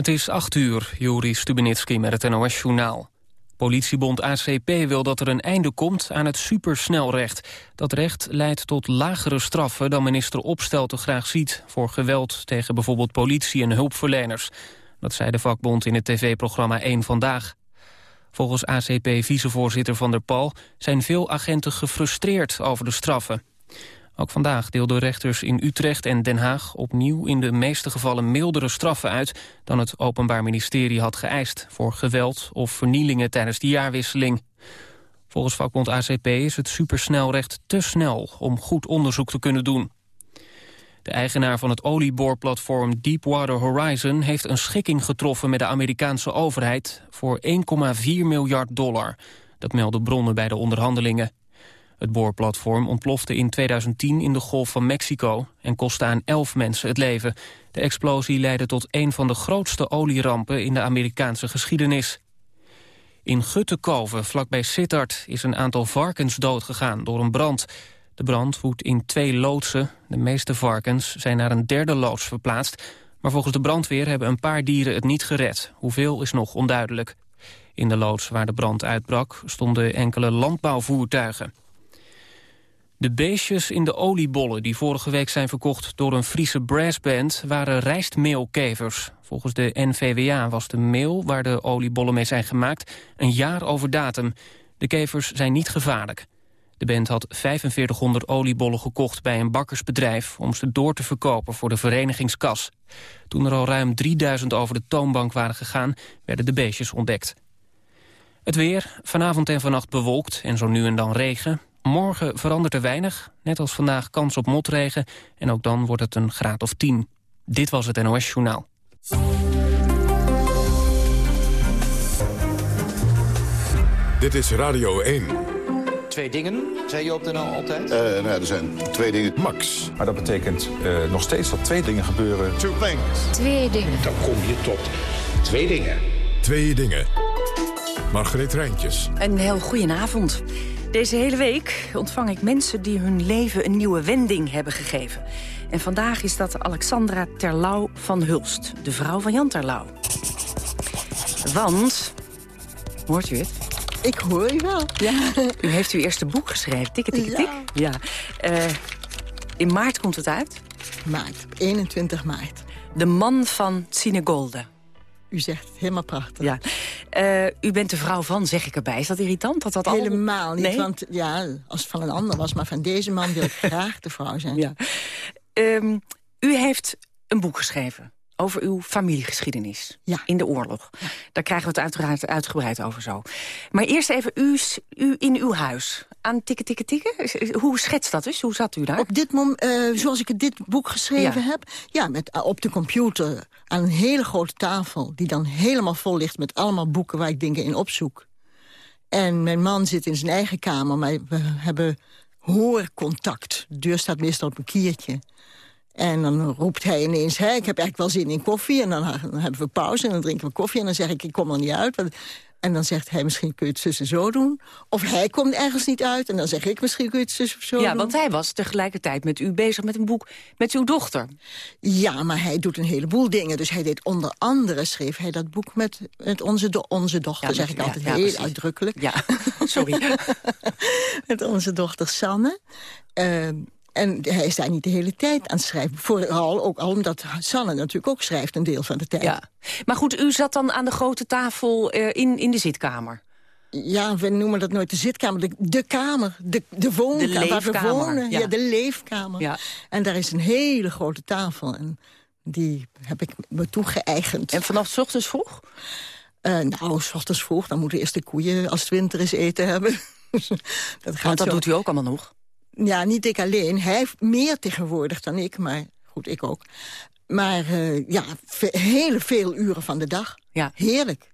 Het is 8 uur, Juri Stubenitski met het NOS-journaal. Politiebond ACP wil dat er een einde komt aan het supersnelrecht. Dat recht leidt tot lagere straffen dan minister Opstelten graag ziet... voor geweld tegen bijvoorbeeld politie en hulpverleners. Dat zei de vakbond in het tv-programma 1 Vandaag. Volgens ACP-vicevoorzitter Van der Pal zijn veel agenten gefrustreerd over de straffen. Ook vandaag deelden rechters in Utrecht en Den Haag opnieuw in de meeste gevallen mildere straffen uit dan het Openbaar Ministerie had geëist voor geweld of vernielingen tijdens de jaarwisseling. Volgens vakbond ACP is het supersnelrecht te snel om goed onderzoek te kunnen doen. De eigenaar van het olieboorplatform Deepwater Horizon heeft een schikking getroffen met de Amerikaanse overheid voor 1,4 miljard dollar. Dat melden bronnen bij de onderhandelingen. Het boorplatform ontplofte in 2010 in de Golf van Mexico en kostte aan elf mensen het leven. De explosie leidde tot een van de grootste olierampen in de Amerikaanse geschiedenis. In Guttekoven, vlakbij Sittard, is een aantal varkens doodgegaan door een brand. De brand woedt in twee loodsen. De meeste varkens zijn naar een derde loods verplaatst. Maar volgens de brandweer hebben een paar dieren het niet gered. Hoeveel is nog onduidelijk. In de loods waar de brand uitbrak stonden enkele landbouwvoertuigen. De beestjes in de oliebollen die vorige week zijn verkocht door een Friese brassband waren rijstmeelkevers. Volgens de NVWA was de meel waar de oliebollen mee zijn gemaakt een jaar over datum. De kevers zijn niet gevaarlijk. De band had 4500 oliebollen gekocht bij een bakkersbedrijf... om ze door te verkopen voor de verenigingskas. Toen er al ruim 3000 over de toonbank waren gegaan... werden de beestjes ontdekt. Het weer, vanavond en vannacht bewolkt en zo nu en dan regen. Morgen verandert er weinig, net als vandaag kans op motregen... en ook dan wordt het een graad of 10. Dit was het NOS Journaal. Dit is Radio 1. Twee dingen, zei je op de nou altijd? Uh, nou er zijn twee dingen. Max. Maar dat betekent uh, nog steeds dat twee dingen gebeuren. Two things. Twee dingen. Dan kom je tot twee dingen. Twee dingen. Margreet Rijntjes. Een heel goedenavond. Deze hele week ontvang ik mensen die hun leven een nieuwe wending hebben gegeven. En vandaag is dat Alexandra Terlouw van Hulst, de vrouw van Jan Terlouw. Want, hoort u het? Ik hoor je wel. Ja. U heeft uw eerste boek geschreven, tikke, tikke, tik. Ja. Uh, in maart komt het uit. Maart, 21 maart. De man van Sinegolde. U zegt het helemaal prachtig. Ja. Uh, u bent de vrouw van, zeg ik erbij. Is dat irritant? Dat dat Helemaal al... niet, nee? want ja, als het van een ander was... maar van deze man wil ik graag de vrouw zijn. Ja. Um, u heeft een boek geschreven over uw familiegeschiedenis ja. in de oorlog. Ja. Daar krijgen we het uiteraard uitgebreid over zo. Maar eerst even u, u in uw huis. Aan tikken, tikken, tikken. Hoe schetst dat dus? Hoe zat u daar? Op dit moment, uh, zoals ik dit boek geschreven Ja. heb... ja, met, uh, op de computer aan een hele grote tafel... die dan helemaal vol ligt met allemaal boeken waar ik dingen in opzoek. En mijn man zit in zijn eigen kamer, maar we hebben hoorcontact. De deur staat meestal op een kiertje. En dan roept hij ineens, hey, ik heb eigenlijk wel zin in koffie. En dan, dan, hebben we pauze en dan drinken we koffie. En dan zeg ik, ik kom er niet uit. Want, en dan zegt hij, misschien kun je het zus en zo doen. Of hij komt ergens niet uit. En dan zeg ik, misschien kun je het zus of zo ja, doen. want hij was tegelijkertijd met u bezig met een boek met uw dochter. Ja, maar hij doet een heleboel dingen. Dus hij deed onder andere, schreef hij dat boek met, met onze, do onze dochter. Ja, zeg ik ja, altijd ja, heel uitdrukkelijk. Ja, sorry. met onze dochter Sanne. Uh, en hij is daar niet de hele tijd aan het schrijven. Vooral ook al omdat Sanne natuurlijk ook schrijft een deel van de tijd. Ja. Maar goed, u zat dan aan de grote tafel uh, in, in de zitkamer. Ja, we noemen dat nooit de zitkamer. De, de kamer, de, de woonkamer, De waar we wonen. ja. Ja. de leefkamer. Ja. En daar is een hele grote tafel. En die heb ik me toegeëigend. En vanaf 's ochtends vroeg? Uh, nou, s ochtends vroeg. Dan moeten eerst de koeien, als het winter is, eten hebben. dat gaat Want dat zo. doet u ook allemaal nog? Ja, niet ik alleen. Hij heeft meer tegenwoordig dan ik, maar goed, ik ook. Maar uh, ja, ve hele veel uren van de dag. Ja. Heerlijk.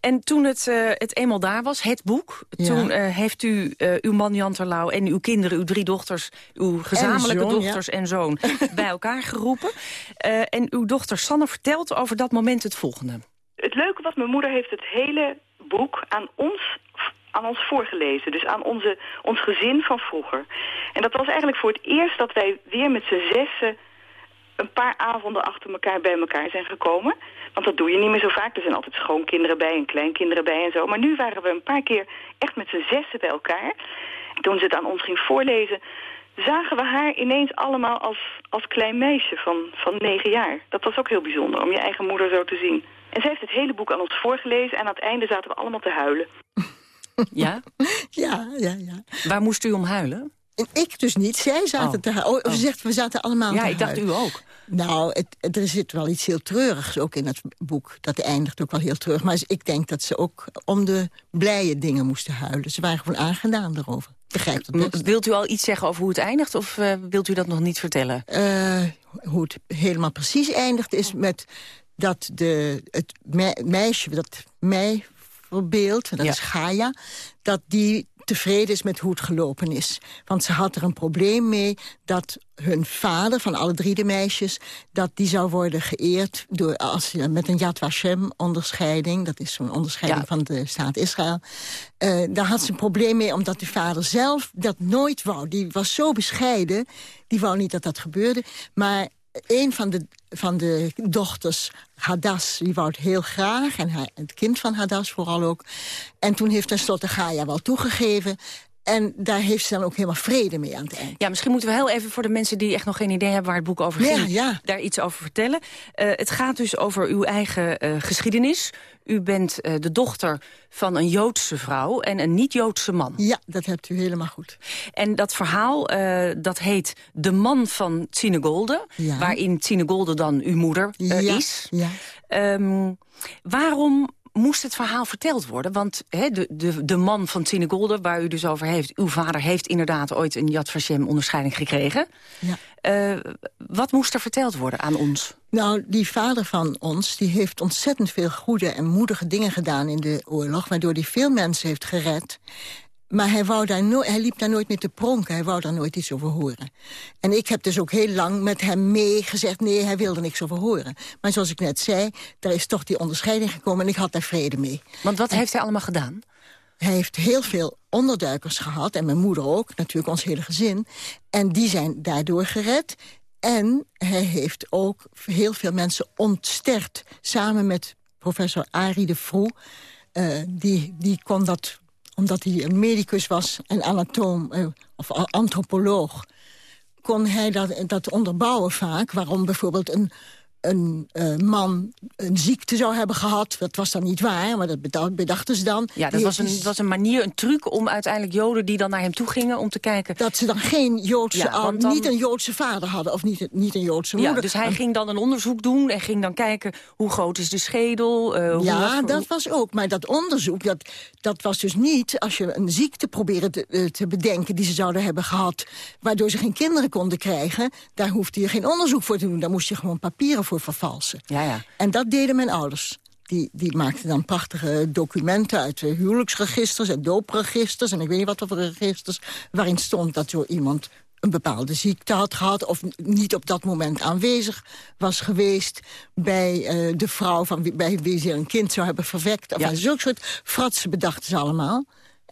En toen het, uh, het eenmaal daar was, het boek... Ja. toen uh, heeft u uh, uw man Jan Terlouw en uw kinderen, uw drie dochters... uw gezamenlijke en zoon, dochters ja. en zoon bij elkaar geroepen. en uw dochter Sanne vertelt over dat moment het volgende. Het leuke was, mijn moeder heeft het hele boek aan ons aan ons voorgelezen. Dus aan onze, ons gezin van vroeger. En dat was eigenlijk voor het eerst dat wij weer met z'n zessen een paar avonden achter elkaar bij elkaar zijn gekomen. Want dat doe je niet meer zo vaak. Er zijn altijd schoonkinderen bij en kleinkinderen bij en zo. Maar nu waren we een paar keer echt met z'n zessen bij elkaar. Toen ze het aan ons ging voorlezen, zagen we haar ineens allemaal als, als klein meisje van, van negen jaar. Dat was ook heel bijzonder, om je eigen moeder zo te zien. En zij heeft het hele boek aan ons voorgelezen en aan het einde zaten we allemaal te huilen. Ja? Ja, ja, ja. Waar moest u om huilen? En ik dus niet. Zij zaten Oh. te huilen. Oh, ze zegt, we zaten allemaal Ja, ik dacht u ook. Nou, het, het- er zit wel iets heel treurigs ook in het boek. Dat eindigt ook wel heel treurig. Maar ik denk dat ze ook om de blije dingen moesten huilen. Ze waren gewoon aangedaan erover. Best. M- Wilt u al iets zeggen over hoe het eindigt of eh, wilt u dat nog niet vertellen? Eh, hoe het helemaal precies eindigt is met dat de, het me- meisje dat mij verbeeldt, dat Ja. is Gaia, dat die tevreden is met hoe het gelopen is. Want ze had er een probleem mee dat hun vader, van alle drie de meisjes... dat die zou worden geëerd door, als, met een Yad Vashem-onderscheiding. Dat is zo'n onderscheiding Ja. van de staat Israël. Eh, daar had ze een probleem mee, omdat de vader zelf dat nooit wou. Die was zo bescheiden, die wou niet dat dat gebeurde. Maar een van de, van de dochters, Hadas, die wou het heel graag. En hij, het kind van Hadas vooral ook. En toen heeft tenslotte Gaia wel toegegeven. En daar heeft ze dan ook helemaal vrede mee aan het eind. Ja, misschien moeten we heel even voor de mensen die echt nog geen idee hebben waar het boek over ging, ja. daar iets over vertellen. Eh, het gaat dus over uw eigen eh, geschiedenis. U bent eh, de dochter van een Joodse vrouw en een niet-Joodse man. Ja, dat hebt u helemaal goed. En dat verhaal, eh, dat heet De Man van Tsinegolde. Ja. Waarin Tsinegolde dan uw moeder eh, ja, is. Ja. Ehm, waarom moest het verhaal verteld worden? Want de, de, de man van Tsinegolde, waar u dus over heeft... uw vader heeft inderdaad ooit een Yad Vashem-onderscheiding gekregen. Ja. Eh, wat moest er verteld worden aan ons? Nou, die vader van ons die heeft ontzettend veel goede en moedige dingen gedaan in de oorlog... waardoor hij veel mensen heeft gered. Maar hij, wou daar no hij liep daar nooit mee te pronken. Hij wou daar nooit iets over horen. En ik heb dus ook heel lang met hem mee gezegd... nee, hij wilde niks over horen. Maar zoals ik net zei, daar is toch die onderscheiding gekomen... en ik had daar vrede mee. Want wat heeft hij allemaal gedaan? Hij heeft heel veel onderduikers gehad, en mijn moeder ook, natuurlijk ons hele gezin. En die zijn daardoor gered. En hij heeft ook heel veel mensen ontsterkt. Samen met professor Arie de Vroe. Eh, die, die kon dat, omdat hij een medicus was, een anatoom eh, of antropoloog... kon hij dat, dat onderbouwen vaak. Waarom bijvoorbeeld een, een eh, man een ziekte zou hebben gehad. Dat was dan niet waar, maar dat bedacht- bedachten ze dan. Ja, dat was een, was een manier, een truc om uiteindelijk Joden... die dan naar hem toe gingen om te kijken... dat ze dan geen Joodse Ja, dan- niet een Joodse vader hadden of niet, niet een Joodse Ja, moeder. dus hij En- ging dan een onderzoek doen en ging dan kijken... hoe groot is de schedel? eh, hoe, ja, dat was ook. Maar dat onderzoek, dat, dat was dus niet... als je een ziekte probeerde te, eh, te bedenken die ze zouden hebben gehad... waardoor ze geen kinderen konden krijgen... daar hoefde je geen onderzoek voor te doen. Daar moest je gewoon papieren voor vervalsen. Ja, ja. En dat deden mijn ouders. Die, die maakten dan prachtige documenten uit huwelijksregisters en doopregisters... en ik weet niet wat voor registers, waarin stond dat zo iemand een bepaalde ziekte had gehad... of niet op dat moment aanwezig was geweest... bij eh, de vrouw van wie, bij wie ze een kind zou hebben verwekt. Of Ja. zulke soort fratsen bedachten ze allemaal.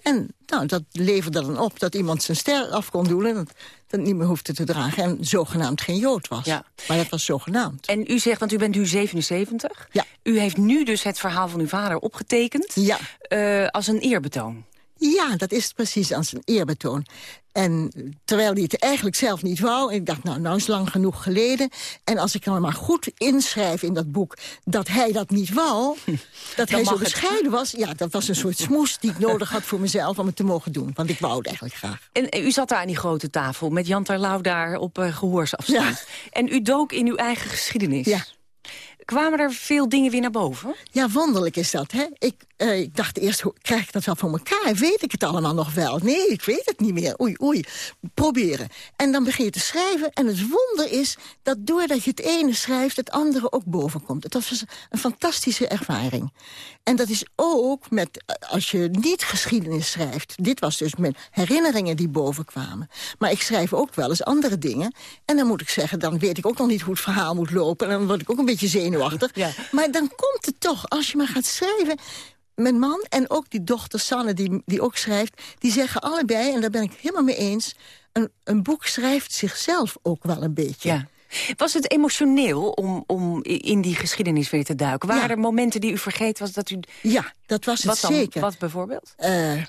En nou, dat leverde dan op dat iemand zijn ster af kon doen... en dat, dat niet meer hoefde te dragen en zogenaamd geen Jood was. Ja. Maar dat was zogenaamd. En u zegt, want u bent nu 77. Ja. U heeft nu dus het verhaal van uw vader opgetekend... Ja. eh, als een eerbetoon. Ja, dat is precies als een eerbetoon. En terwijl hij het eigenlijk zelf niet wou... en ik dacht, nou, nou is lang genoeg geleden... en als ik dan maar goed inschrijf in dat boek... dat hij dat niet wou, dat hij zo bescheiden was... ja, dat was een soort smoes die ik nodig had voor mezelf... om het te mogen doen, want ik wou het eigenlijk graag. En eh, u zat daar aan die grote tafel met Jan Terlouw daar op eh, gehoorsafstand. En u dook in uw eigen geschiedenis. Ja. Kwamen er veel dingen weer naar boven? Ja, wonderlijk is dat, hè? Ik, eh, ik dacht eerst, krijg ik dat wel voor elkaar? Weet ik het allemaal nog wel? Nee, ik weet het niet meer. Oei, oei. Proberen. En dan begin je te schrijven. En het wonder is dat doordat je het ene schrijft... het andere ook bovenkomt. Het was een fantastische ervaring. En dat is ook met, eh, als je niet geschiedenis schrijft... dit was dus met herinneringen die bovenkwamen. Maar ik schrijf ook wel eens andere dingen. En dan moet ik zeggen, dan weet ik ook nog niet hoe het verhaal moet lopen. En dan word ik ook een beetje zenuwachtig. Ja. Maar dan komt het toch, als je maar gaat schrijven... Mijn man en ook die dochter Sanne, die, die ook schrijft... die zeggen allebei, en daar ben ik helemaal mee eens... een, een boek schrijft zichzelf ook wel een beetje. Ja. Was het emotioneel om, om in die geschiedenis weer te duiken? Waren Ja. er momenten die u vergeet was dat u... Ja, dat was het Wat dan? zeker. Wat bijvoorbeeld? Eh,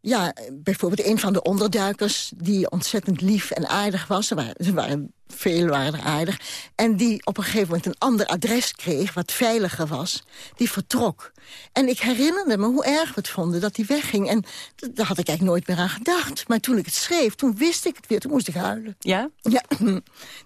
ja, bijvoorbeeld een van de onderduikers... die ontzettend lief en aardig was. Waren, er waren veel waren er aardig. En die op een gegeven moment een ander adres kreeg... wat veiliger was. Die vertrok. En ik herinnerde me hoe erg we het vonden dat hij wegging. En daar had ik eigenlijk nooit meer aan gedacht. Maar toen ik het schreef, toen wist ik het weer. Toen moest ik huilen. Ja? Ja,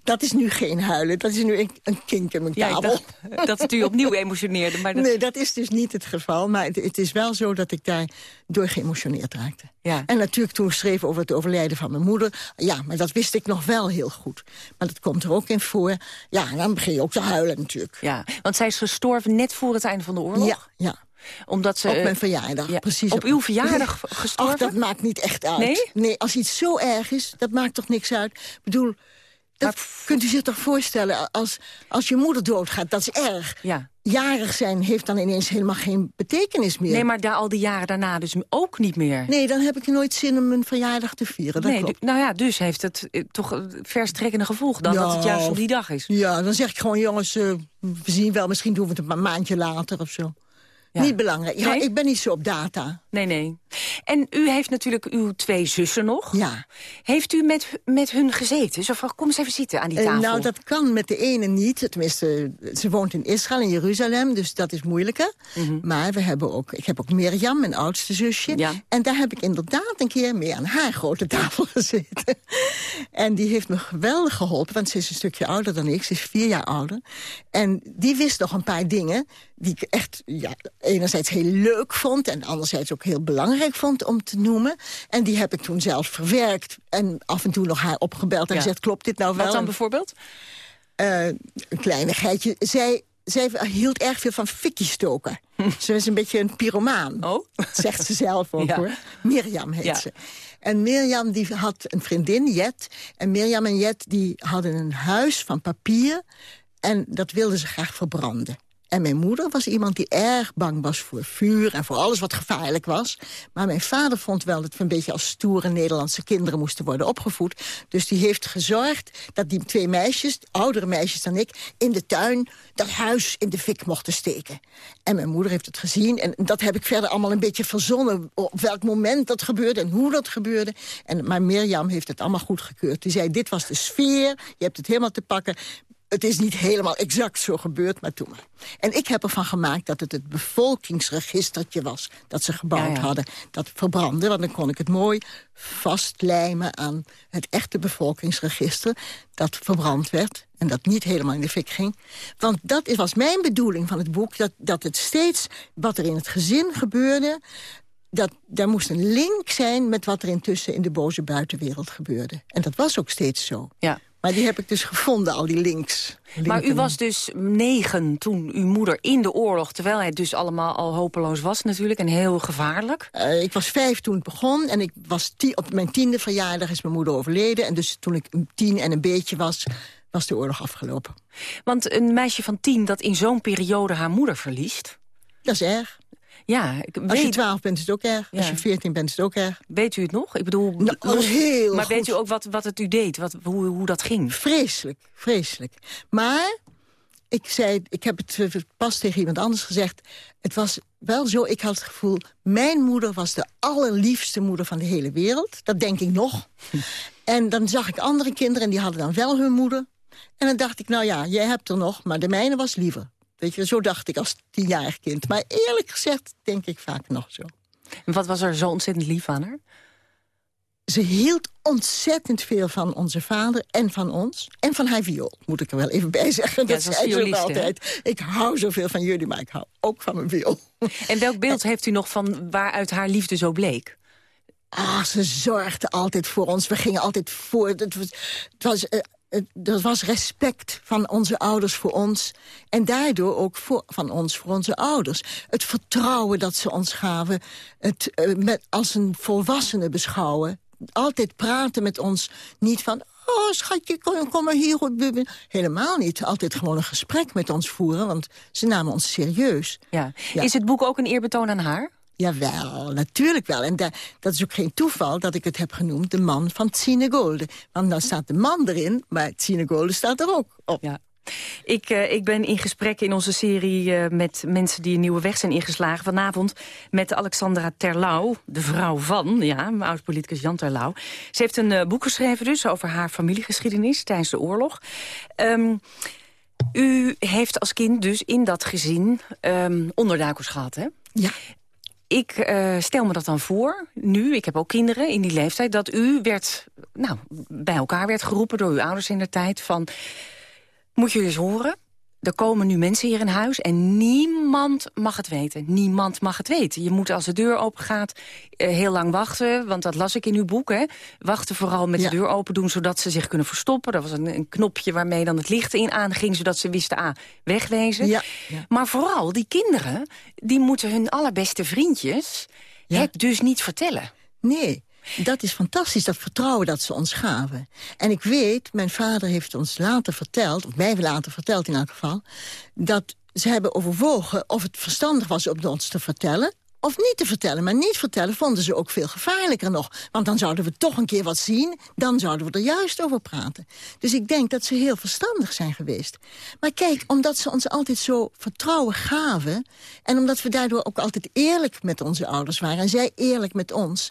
dat is nu geen huilen. Dat is nu een, een kink in mijn Ja, kabel. dacht dat het u opnieuw emotioneerde. Maar dat... Nee, dat is dus niet het geval. Maar het, het is wel zo dat ik daar door geëmotioneerd raakte. Ja. En natuurlijk toen ik schreef over het overlijden van mijn moeder... ja, maar dat wist ik nog wel heel goed. Maar dat komt er ook in voor. Ja, dan begin je ook te huilen natuurlijk. Ja, want zij is gestorven net voor het einde van de oorlog. Ja, ja. Omdat ze... Op mijn verjaardag, ja, precies. op uw verjaardag gestorven? Ach, dat maakt niet echt uit. Nee? Nee, als iets zo erg is, dat maakt toch niks uit. Ik bedoel, dat Maar- kunt u zich toch voorstellen... als, als je moeder doodgaat, dat is erg. Ja. Jarig zijn heeft dan ineens helemaal geen betekenis meer. Nee, maar daar, al die jaren daarna dus ook niet meer. Nee, dan heb ik nooit zin om mijn verjaardag te vieren. Dat Nee, klopt. nou ja, dus heeft het eh, toch een verstrekkende gevolg dan dat het juist op die dag is. Ja, dan zeg ik gewoon, jongens, eh, we zien wel. Misschien doen we het een maandje later of zo. Ja. Niet belangrijk. Ja, Nee? ik ben niet zo op data. Nee, nee. En u heeft natuurlijk uw twee zussen nog. Ja. Heeft u met, met hun gezeten? Zo van, kom eens even zitten aan die Eh, tafel. nou, dat kan met de ene niet. Tenminste, ze woont in Israël, in Jeruzalem, dus dat is moeilijker. Maar we hebben ook, ik heb ook Mirjam, mijn oudste zusje. Mhm. Ja. En daar heb ik inderdaad een keer mee aan haar grote tafel gezeten. en die heeft me geweldig geholpen, want ze is een stukje ouder dan ik. Ze is vier jaar ouder. En die wist nog een paar dingen die ik echt ja, enerzijds heel leuk vond... en anderzijds ook heel belangrijk vond om te noemen. En die heb ik toen zelfs verwerkt en af en toe nog haar opgebeld en Ja. gezegd... klopt dit nou wel? Wat dan bijvoorbeeld? eh, een kleinigheidje. Zij, zij hield erg veel van fikkie stoken. Ze is een beetje een pyromaan. Oh. Zegt ze zelf ook Ja. hoor. Mirjam heet Ja. ze. En Mirjam die had een vriendin, Jet. En Mirjam en Jet die hadden een huis van papier. En dat wilden ze graag verbranden. En mijn moeder was iemand die erg bang was voor vuur... en voor alles wat gevaarlijk was. Maar mijn vader vond wel dat we een beetje als stoere Nederlandse kinderen moesten worden opgevoed. Dus die heeft gezorgd dat die twee meisjes, oudere meisjes dan ik... in de tuin dat huis in de fik mochten steken. En mijn moeder heeft het gezien. En dat heb ik verder allemaal een beetje verzonnen... op welk moment dat gebeurde en hoe dat gebeurde. En, maar Mirjam heeft het allemaal goedgekeurd. Die zei, dit was de sfeer, je hebt het helemaal te pakken het is niet helemaal exact zo gebeurd, maar toen maar. En ik heb ervan gemaakt dat het het bevolkingsregistertje was... dat ze gebouwd Ja, ja. hadden. Dat verbrandde, want dan kon ik het mooi vastlijmen... aan het echte bevolkingsregister dat verbrand werd... en dat niet helemaal in de fik ging. Want dat is- was mijn bedoeling van het boek... dat, dat het steeds, wat er in het gezin gebeurde... Dat, daar moest een link zijn met wat er intussen in de boze buitenwereld gebeurde. En dat was ook steeds zo. Ja. Maar die heb ik dus gevonden, al die links. Maar u was dus negen toen uw moeder in de oorlog... terwijl het dus allemaal al hopeloos was natuurlijk en heel gevaarlijk. Eh, ik was vijf toen het begon en ik was op mijn tiende verjaardag is mijn moeder overleden. En dus toen ik tien en een beetje was, was de oorlog afgelopen. Want een meisje van tien dat in zo'n periode haar moeder verliest... Dat is erg. Ja, ik Als je weet, twaalf bent is het ook erg. Als je veertien bent is het ook erg. weet u het nog? Ik bedoel, Nou, los- heel maar weet u ook wat, wat het u deed? Wat, hoe, hoe dat ging? Vreselijk, vreselijk. Maar ik, zei, ik heb het eh, pas tegen iemand anders gezegd. Het was wel zo, ik had het gevoel... mijn moeder was de allerliefste moeder van de hele wereld. Dat denk ik nog. En dan zag ik andere kinderen en die hadden dan wel hun moeder. En dan dacht ik, nou ja, jij hebt er nog, maar de mijne was liever. Weet je, zo dacht ik als tienjarig kind. Maar eerlijk gezegd denk ik vaak nog zo. En wat was er zo ontzettend lief aan haar? Ze hield ontzettend veel van onze vader en van ons. En van haar viool, moet ik er wel even bij zeggen. Ja, dat zei ze hè? altijd. Ik hou zoveel van jullie, maar ik hou ook van mijn viool. En welk beeld heeft u nog van waaruit haar liefde zo bleek? Ah, ze zorgde altijd voor ons. We gingen altijd voor. Het was, het was, eh, er was respect van onze ouders voor ons. En daardoor ook voor, van ons voor onze ouders. Het vertrouwen dat ze ons gaven. Het eh, met, als een volwassene beschouwen. Altijd praten met ons. Niet van... Oh, schatje, kom, kom maar hier. Helemaal niet. Altijd gewoon een gesprek met ons voeren. Want ze namen ons serieus. Ja. Ja. Is het boek ook een eerbetoon aan haar? Jawel, natuurlijk wel. En da- dat is ook geen toeval dat ik het heb genoemd... de man van Tine Golden. Want dan staat de man erin, maar Tine Golden staat er ook op. Ja. Ik, eh, ik ben in gesprek in onze serie eh, met mensen die een nieuwe weg zijn ingeslagen. Vanavond met Alexandra Terlouw, de vrouw van, ja, oud-politicus Jan Terlouw. Ze heeft een eh, boek geschreven dus over haar familiegeschiedenis tijdens de oorlog. Ehm, u heeft als kind dus in dat gezin ehm, onderduikers gehad, hè? Ja. Ik eh, stel me dat dan voor, nu, ik heb ook kinderen in die leeftijd... dat u werd, nou, bij elkaar werd geroepen door uw ouders in de tijd... van, moet je eens horen, er komen nu mensen hier in huis... en niemand mag het weten. Niemand mag het weten. Je moet als de deur open gaat eh, heel lang wachten... want dat las ik in uw boek, hè. Wachten vooral met Ja. de deur open doen... zodat ze zich kunnen verstoppen. Dat was een, een knopje waarmee dan het licht in aanging... zodat ze wisten, ah, wegwezen. Ja, ja. Maar vooral, die kinderen, die moeten hun allerbeste vriendjes... Ja. het dus niet vertellen. Nee, dat is fantastisch, dat vertrouwen dat ze ons gaven. En ik weet, mijn vader heeft ons later verteld... of mij later verteld in elk geval... dat ze hebben overwogen of het verstandig was om ons te vertellen... of niet te vertellen. Maar niet vertellen vonden ze ook veel gevaarlijker nog. Want dan zouden we toch een keer wat zien... dan zouden we er juist over praten. Dus ik denk dat ze heel verstandig zijn geweest. Maar kijk, omdat ze ons altijd zo vertrouwen gaven... en omdat we daardoor ook altijd eerlijk met onze ouders waren... en zij eerlijk met ons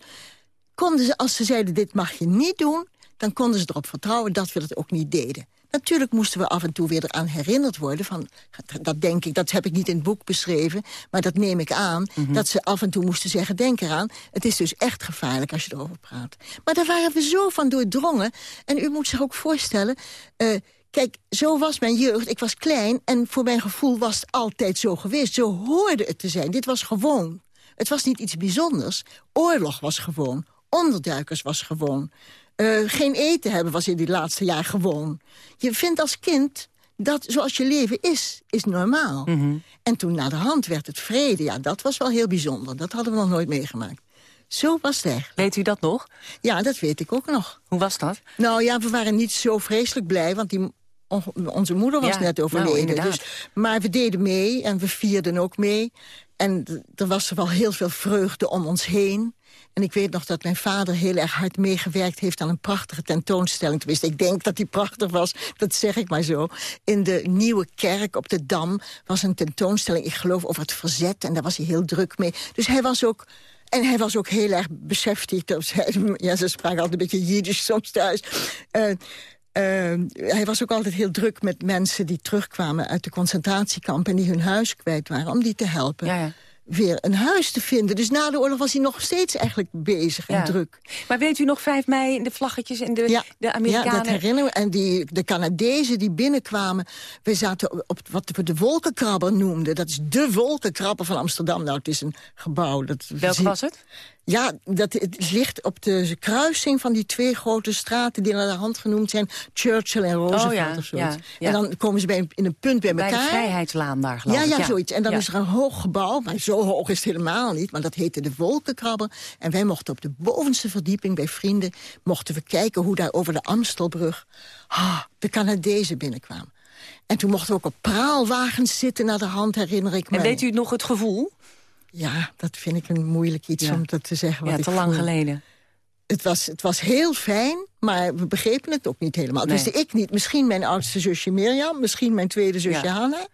konden ze, als ze zeiden dit mag je niet doen... dan konden ze erop vertrouwen dat we dat ook niet deden. Natuurlijk moesten we af en toe weer eraan herinnerd worden. Van, dat denk ik, dat heb ik niet in het boek beschreven... maar dat neem ik aan, dat ze af en toe moesten zeggen... denk eraan, het is dus echt gevaarlijk als je erover praat. Maar daar waren we zo van doordrongen. En u moet zich ook voorstellen... eh, Kijk, zo was mijn jeugd. Ik was klein en voor mijn gevoel was het altijd zo geweest. Zo hoorde het te zijn. Dit was gewoon. Het was niet iets bijzonders. Oorlog was gewoon. Onderduikers was gewoon. Eh, geen eten hebben was in die laatste jaar gewoon. Je vindt als kind dat zoals je leven is, is normaal. En toen naar de hand werd het vrede. Ja, dat was wel heel bijzonder. Dat hadden we nog nooit meegemaakt. Zo was het eigenlijk. Weet u dat nog? Ja, dat weet ik ook nog. Hoe was dat? Nou ja, we waren niet zo vreselijk blij, want die, on- onze moeder was Ja, net nou, overleden. dus, maar we deden mee en we vierden ook mee. En er was er wel heel veel vreugde om ons heen. En ik weet nog dat mijn vader heel erg hard meegewerkt heeft... aan een prachtige tentoonstelling. Tenminste, ik denk dat die prachtig was, dat zeg ik maar zo. In de Nieuwe Kerk op de Dam was een tentoonstelling... ik geloof over het verzet, en daar was hij heel druk mee. Dus hij was ook... En hij was ook heel erg beschäftigd. Ja, ze spraken altijd een beetje Jiddisch soms thuis. Eh, eh, hij was ook altijd heel druk met mensen die terugkwamen uit de concentratiekamp... en die hun huis kwijt waren, om die te helpen. Ja, ja. Weer een huis te vinden. Dus na de oorlog was hij nog steeds eigenlijk bezig en Ja. druk. Maar weet u nog 5 mei, de vlaggetjes en de, Ja, de Amerikanen? ja, dat herinneren we. En die, de Canadezen die binnenkwamen... we zaten op wat we de wolkenkrabber noemden. Dat is de wolkenkrabber van Amsterdam. Nou, het is een gebouw. Dat Welke was het? Ja, dat, het ligt op de kruising van die twee grote straten... die naar de hand genoemd zijn. Churchill en Roosevelt Oh ja, of zoiets. ja, ja. En dan komen ze bij een, in een punt bij Bij elkaar. de Vrijheidslaan daar, geloof Ja, ik. ja, zoiets. En dan Ja. is er een hoog gebouw, maar zo hoog is het helemaal niet. Maar dat heette de Wolkenkrabber. En wij mochten op de bovenste verdieping bij vrienden... mochten we kijken hoe daar over de Amstelbrug... ah, de Canadezen binnenkwamen. En toen mochten we ook op praalwagens zitten naar de hand, herinner ik me. En weet u nog het gevoel? Ja, dat vind ik een moeilijk iets Ja. om dat te zeggen. Wat Ja, te lang geleden. Het was, het was heel fijn, maar we begrepen het ook niet helemaal. Nee. Dus ik niet. Misschien mijn oudste zusje Mirjam, misschien mijn tweede zusje Ja. Hanna.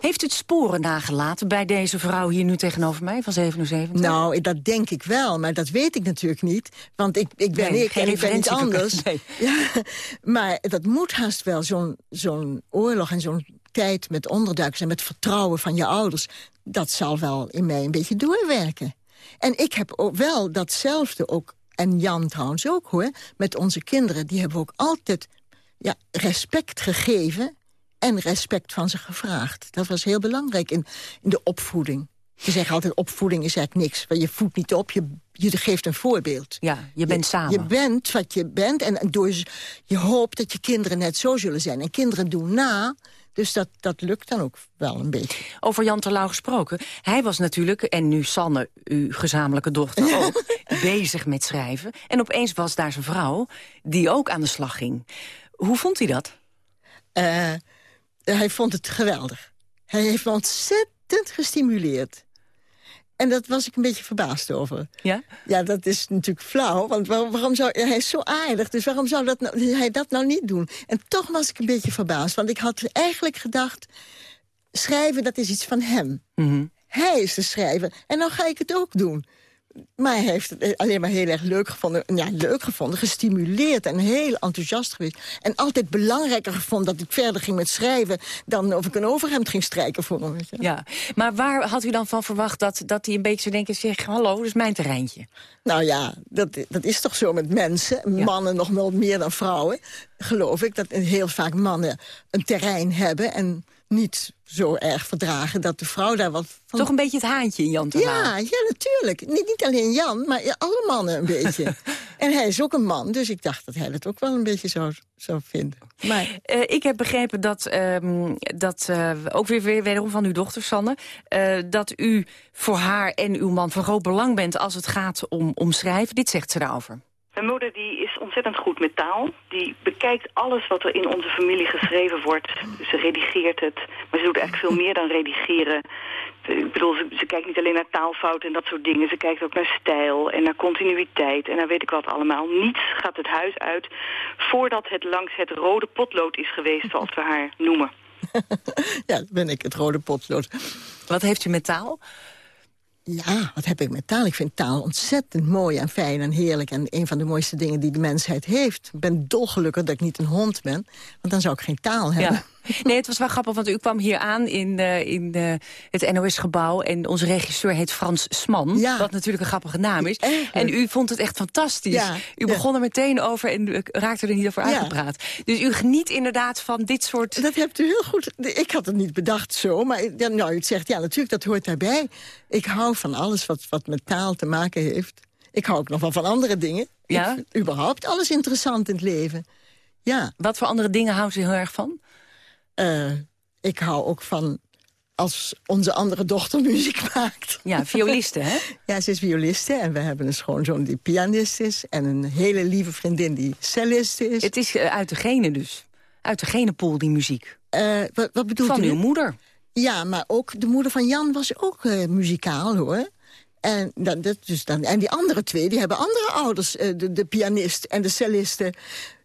Heeft het sporen nagelaten bij deze vrouw hier nu tegenover mij van 77? Nou, dat denk ik wel, maar dat weet ik natuurlijk niet. Want ik, ik ben Nee, ik geen en ik ben niet anders. nee. Ja, maar dat moet haast wel, zo'n zo'n oorlog en zo'n tijd met onderduikers... en met vertrouwen van je ouders, dat zal wel in mij een beetje doorwerken. En ik heb ook wel datzelfde ook, en Jan trouwens ook hoor... met onze kinderen, die hebben we ook altijd ja, respect gegeven... en respect van ze gevraagd. Dat was heel belangrijk in, in de opvoeding. Je zegt altijd, opvoeding is eigenlijk niks. Want je voedt niet op, je, je geeft een voorbeeld. Ja, je bent samen. Je bent wat je bent en, en door, je hoopt dat je kinderen net zo zullen zijn. En kinderen doen na, dus dat, dat lukt dan ook wel een beetje. Over Jan Terlouw gesproken. Hij was natuurlijk, en nu Sanne, uw gezamenlijke dochter ook... bezig met schrijven. En opeens was daar zijn vrouw, die ook aan de slag ging. Hoe vond hij dat? Eh, hij vond het geweldig. Hij heeft me ontzettend gestimuleerd. En dat was ik een beetje verbaasd over. Ja? Ja, dat is natuurlijk flauw, want waarom, waarom zou... Hij is zo aardig, dus waarom zou dat nou, hij dat nou niet doen? En toch was ik een beetje verbaasd, want ik had eigenlijk gedacht... schrijven, dat is iets van hem. Mhm. Hij is de schrijver, en dan ga ik het ook doen. Maar hij heeft het alleen maar heel erg leuk gevonden. Ja, leuk gevonden, gestimuleerd en heel enthousiast geweest. En altijd belangrijker gevonden dat ik verder ging met schrijven... dan of ik een overhemd ging strijken voor hem. Ja, maar waar had u dan van verwacht dat, dat hij een beetje zou denken... zeg, hallo, dat is mijn terreintje? Nou ja, dat, dat is toch zo met mensen. Ja. Mannen nog wel meer dan vrouwen, geloof ik. Dat heel vaak mannen een terrein hebben... en niet zo erg verdragen dat de vrouw daar wat van... Toch een beetje het haantje in Jan Terlouw. Ja, ja, natuurlijk. Niet, niet alleen Jan, maar alle mannen een beetje. en hij is ook een man, dus ik dacht dat hij dat ook wel een beetje zou, zou vinden. Maar Eh, ik heb begrepen dat, ehm, dat eh, ook weer, weer wederom van uw dochter, Sanne... eh, dat u voor haar en uw man van groot belang bent als het gaat om, om schrijven. Dit zegt ze daarover. Mijn moeder die is ontzettend goed met taal. Die bekijkt alles wat er in onze familie geschreven wordt. Ze redigeert het. Maar ze doet eigenlijk veel meer dan redigeren. Ik bedoel, ze, ze kijkt niet alleen naar taalfouten en dat soort dingen. Ze kijkt ook naar stijl en naar continuïteit en naar weet ik wat allemaal. Niets gaat het huis uit voordat het langs het rode potlood is geweest, zoals we haar noemen. ja, ben ik het rode potlood. Wat heeft u met taal? Ja, wat heb ik met taal? Ik vind taal ontzettend mooi en fijn en heerlijk. En een van de mooiste dingen die de mensheid heeft. Ik ben dolgelukkig dat ik niet een hond ben. Want dan zou ik geen taal hebben. Ja. Nee, het was wel grappig, want u kwam hier aan in, eh, in eh, het NOS-gebouw... en onze regisseur heet Frans Sman, Ja. wat natuurlijk een grappige naam is. Echt. En u vond het echt fantastisch. Ja, U ja. begon er meteen over en u raakte er niet over uitgepraat. Dus u geniet inderdaad van dit soort... Dat hebt u heel goed... Ik had het niet bedacht zo, maar nou, u zegt... ja, natuurlijk, dat hoort daarbij. Ik hou van alles wat, wat met taal te maken heeft. Ik hou ook nog wel van andere dingen. Ja? Ik vind überhaupt alles interessant in het leven. Ja, Wat voor andere dingen houdt u heel erg van? Eh, ik hou ook van als onze andere dochter muziek maakt. Ja, violisten, hè? Ja, ze is violiste en we hebben een schoonzoon die pianist is... en een hele lieve vriendin die celliste is. Het is eh, uit de gene dus. Uit de genepool, die muziek. Eh, wat, wat bedoelt Van u? uw moeder. Ja, maar ook de moeder van Jan was ook muzikaal, hoor. En, dat, dat, dus dan, en die andere twee, die hebben andere ouders. de, de pianist en de celliste.